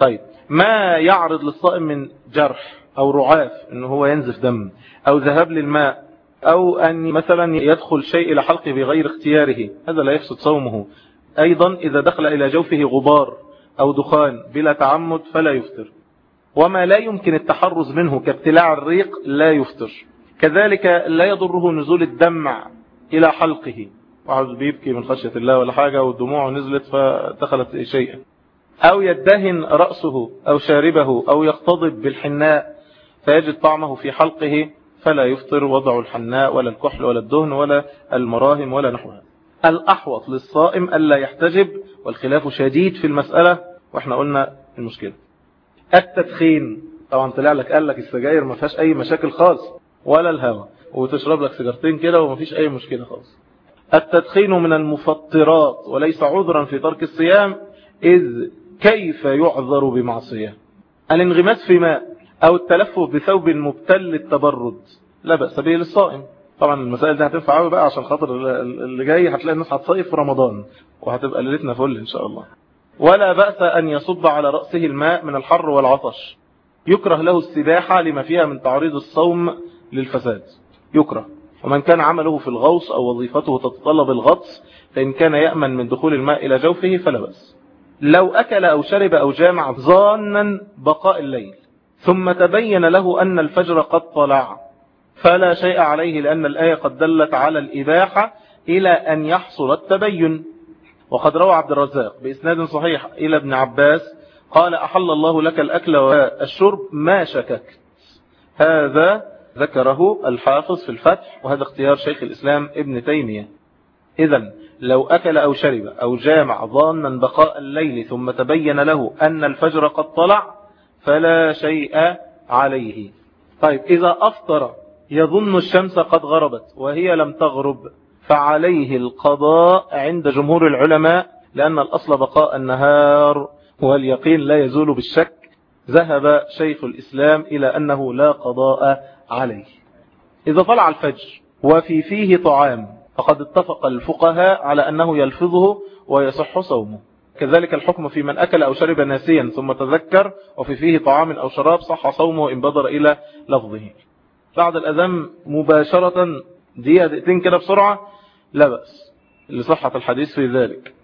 A: طيب ما يعرض للصائم من جرح أو رعاف أنه هو ينزف دم أو ذهاب للماء أو أن مثلا يدخل شيء إلى حلقه بغير اختياره هذا لا يفسد صومه أيضا إذا دخل إلى جوفه غبار أو دخان بلا تعمد فلا يفطر وما لا يمكن التحرز منه كابتلاع الريق لا يفطر كذلك لا يضره نزول الدمع إلى حلقه واحد بيبكي من خشية الله ولا حاجة والدموع نزلت فدخلت شيئا أو يدهن رأسه أو شاربه أو يختضب بالحناء فيجد طعمه في حلقه فلا يفطر وضع الحناء ولا الكحل ولا الدهن ولا المراهم ولا نحوها الأحوط للصائم ألا يحتجب والخلاف شديد في المسألة وإحنا قلنا المشكلة التدخين طبعا طلع لك قال لك السجاير ما فيهاش أي مشاكل خاص ولا الهواء وتشرب لك سيجارتين كده ومفيش أي مشكلة خالص التدخين من المفطرات وليس عذرا في ترك الصيام إذ كيف يعذر بمعصية الانغماس في ماء أو التلفف بثوب مبتل التبرد لا بأس به للصائم طبعا المسائل دي هتنفع قوي بقى عشان خاطر اللي جاي هتلاقي الناس هتصيف في رمضان وهتبقى ليلتنا فل ان شاء الله ولا بأس أن يصب على رأسه الماء من الحر والعطش يكره له السباحة لما فيها من تعريض الصوم للفساد يكره ومن كان عمله في الغوص أو وظيفته تتطلب الغطس فإن كان يأمن من دخول الماء إلى جوفه فلا بأس لو أكل أو شرب أو جامع ظانا بقاء الليل ثم تبين له أن الفجر قد طلع فلا شيء عليه لأن الآية قد دلت على الإباحة إلى أن يحصل التبين وقد روى عبد الرزاق بإسناد صحيح إلى ابن عباس قال أحل الله لك الأكل والشرب ما شكك هذا ذكره الحافظ في الفتح وهذا اختيار شيخ الإسلام ابن تيمية إذا لو أكل أو شرب أو جامع ظانا بقاء الليل ثم تبين له أن الفجر قد طلع فلا شيء عليه طيب إذا أفطر يظن الشمس قد غربت وهي لم تغرب فعليه القضاء عند جمهور العلماء لأن الأصل بقاء النهار واليقين لا يزول بالشك ذهب شيخ الإسلام إلى أنه لا قضاء عليه إذا طلع الفجر وفي فيه طعام فقد اتفق الفقهاء على أنه يلفظه ويصح صومه كذلك الحكم في من أكل أو شرب ناسيا ثم تذكر وفي فيه طعام أو شراب صح صومه إن بدر إلى لفظه بعد الأذان مباشرة دقيقة دقيقتين كده بسرعة لا بأس لصحة الحديث في ذلك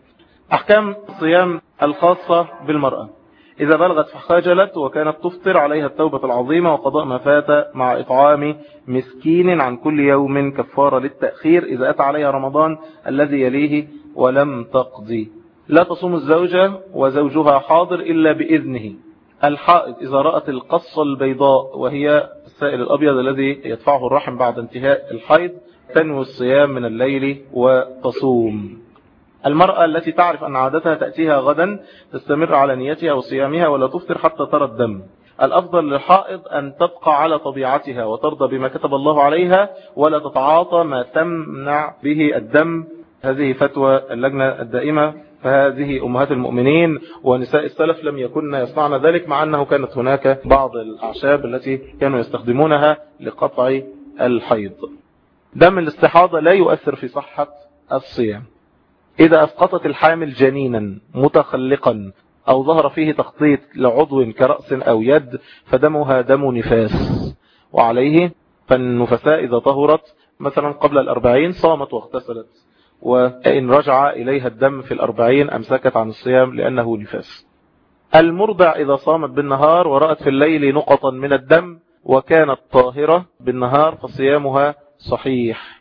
A: أحكام الصيام الخاصة بالمرأة إذا بلغت فخجلت وكانت تفطر عليها التوبة العظيمة وقضاء ما فات مع إطعام مسكين عن كل يوم كفارة للتأخير إذا أتى عليها رمضان الذي يليه ولم تقضي لا تصوم الزوجة وزوجها حاضر إلا بإذنه الحائض إذا رأت القصة البيضاء وهي السائل الأبيض الذي يدفعه الرحم بعد انتهاء الحيض تنوي الصيام من الليل وتصوم المرأة التي تعرف أن عادتها تأتيها غدا تستمر على نيتها وصيامها ولا تفطر حتى ترى الدم الأفضل للحائض أن تبقى على طبيعتها وترضى بما كتب الله عليها ولا تتعاطى ما تمنع به الدم هذه فتوى اللجنة الدائمة فهذه أمهات المؤمنين ونساء السلف لم يكن يصنعن ذلك مع أنه كانت هناك بعض الأعشاب التي كانوا يستخدمونها لقطع الحيض دم الاستحاضة لا يؤثر في صحة الصيام إذا أسقطت الحامل جنينا متخلقا أو ظهر فيه تخطيط لعضو كرأس أو يد فدمها دم نفاس وعليه فالنفساء إذا طهرت مثلا قبل الأربعين صامت واغتسلت وإن رجع إليها الدم في الأربعين أمسكت عن الصيام لأنه نفاس المرضع إذا صامت بالنهار ورأت في الليل نقطا من الدم وكانت طاهرة بالنهار فصيامها صحيح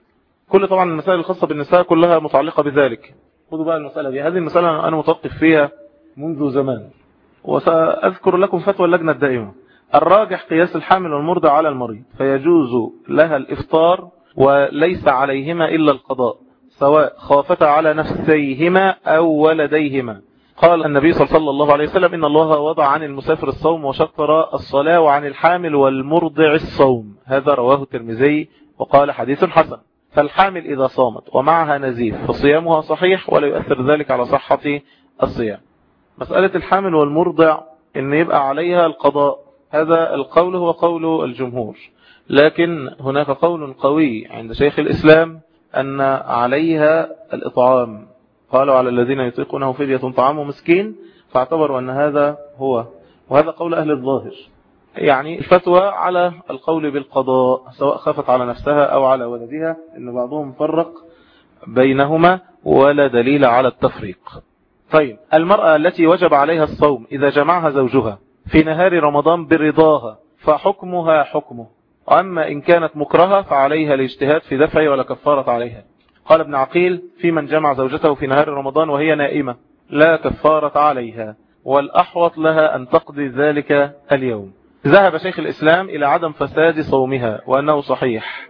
A: كل طبعا المسائل الخاصة بالنساء كلها متعلقة بذلك خذوا بقى المسألة دي هذه المسألة أنا متوقف فيها منذ زمان وسأذكر لكم فتوى اللجنة الدائمة الراجح قياس الحامل والمرضى على المريض فيجوز لها الإفطار وليس عليهما إلا القضاء سواء خافتا على نفسيهما أو ولديهما قال النبي صلى الله عليه وسلم إن الله وضع عن المسافر الصوم وشطر الصلاة وعن الحامل والمرضع الصوم هذا رواه الترمذي وقال حديث حسن فالحامل إذا صامت ومعها نزيف فصيامها صحيح ولا يؤثر ذلك على صحة الصيام مسألة الحامل والمرضع أن يبقى عليها القضاء هذا القول هو قول الجمهور لكن هناك قول قوي عند شيخ الإسلام أن عليها الإطعام قالوا على الذين يطيقونه فدية طعام مسكين فاعتبروا أن هذا هو وهذا قول أهل الظاهر يعني الفتوى على القول بالقضاء سواء خافت على نفسها أو على ولدها إن بعضهم فرق بينهما ولا دليل على التفريق طيب المرأة التي وجب عليها الصوم إذا جمعها زوجها في نهار رمضان برضاها فحكمها حكمه أما إن كانت مكرهة فعليها الاجتهاد في دفعه ولا كفارة عليها قال ابن عقيل في من جمع زوجته في نهار رمضان وهي نائمة لا كفارة عليها والأحوط لها أن تقضي ذلك اليوم ذهب شيخ الإسلام إلى عدم فساد صومها وأنه صحيح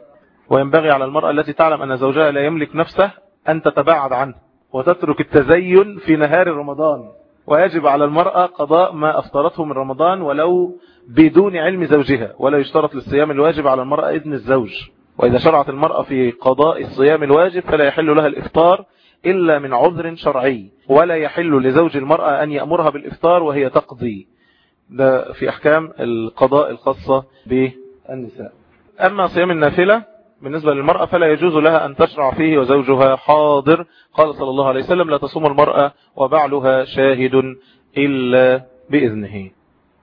A: وينبغي على المرأة التي تعلم أن زوجها لا يملك نفسه أن تتباعد عنه وتترك التزين في نهار رمضان ويجب على المرأة قضاء ما أفطرته من رمضان ولو بدون علم زوجها ولا يشترط للصيام الواجب على المرأة إذن الزوج وإذا شرعت المرأة في قضاء الصيام الواجب فلا يحل لها الإفطار إلا من عذر شرعي ولا يحل لزوج المرأة أن يأمرها بالإفطار وهي تقضي ده في أحكام القضاء الخاصة بالنساء أما صيام النافلة بالنسبة للمرأة فلا يجوز لها أن تشرع فيه وزوجها حاضر قال صلى الله عليه وسلم لا تصوم المرأة وبعلها شاهد إلا بإذنه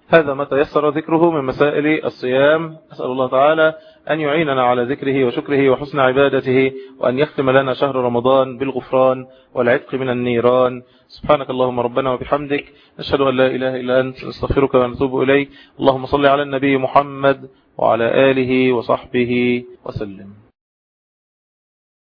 A: هذا ما تيسر ذكره من مسائل الصيام أسأل الله تعالى أن يعيننا على ذكره وشكره وحسن عبادته وأن يختم لنا شهر رمضان بالغفران والعتق من النيران سبحانك اللهم ربنا وبحمدك نشهد أن لا إله إلا أنت نستغفرك ونتوب إليك اللهم صل على النبي محمد وعلى آله وصحبه وسلم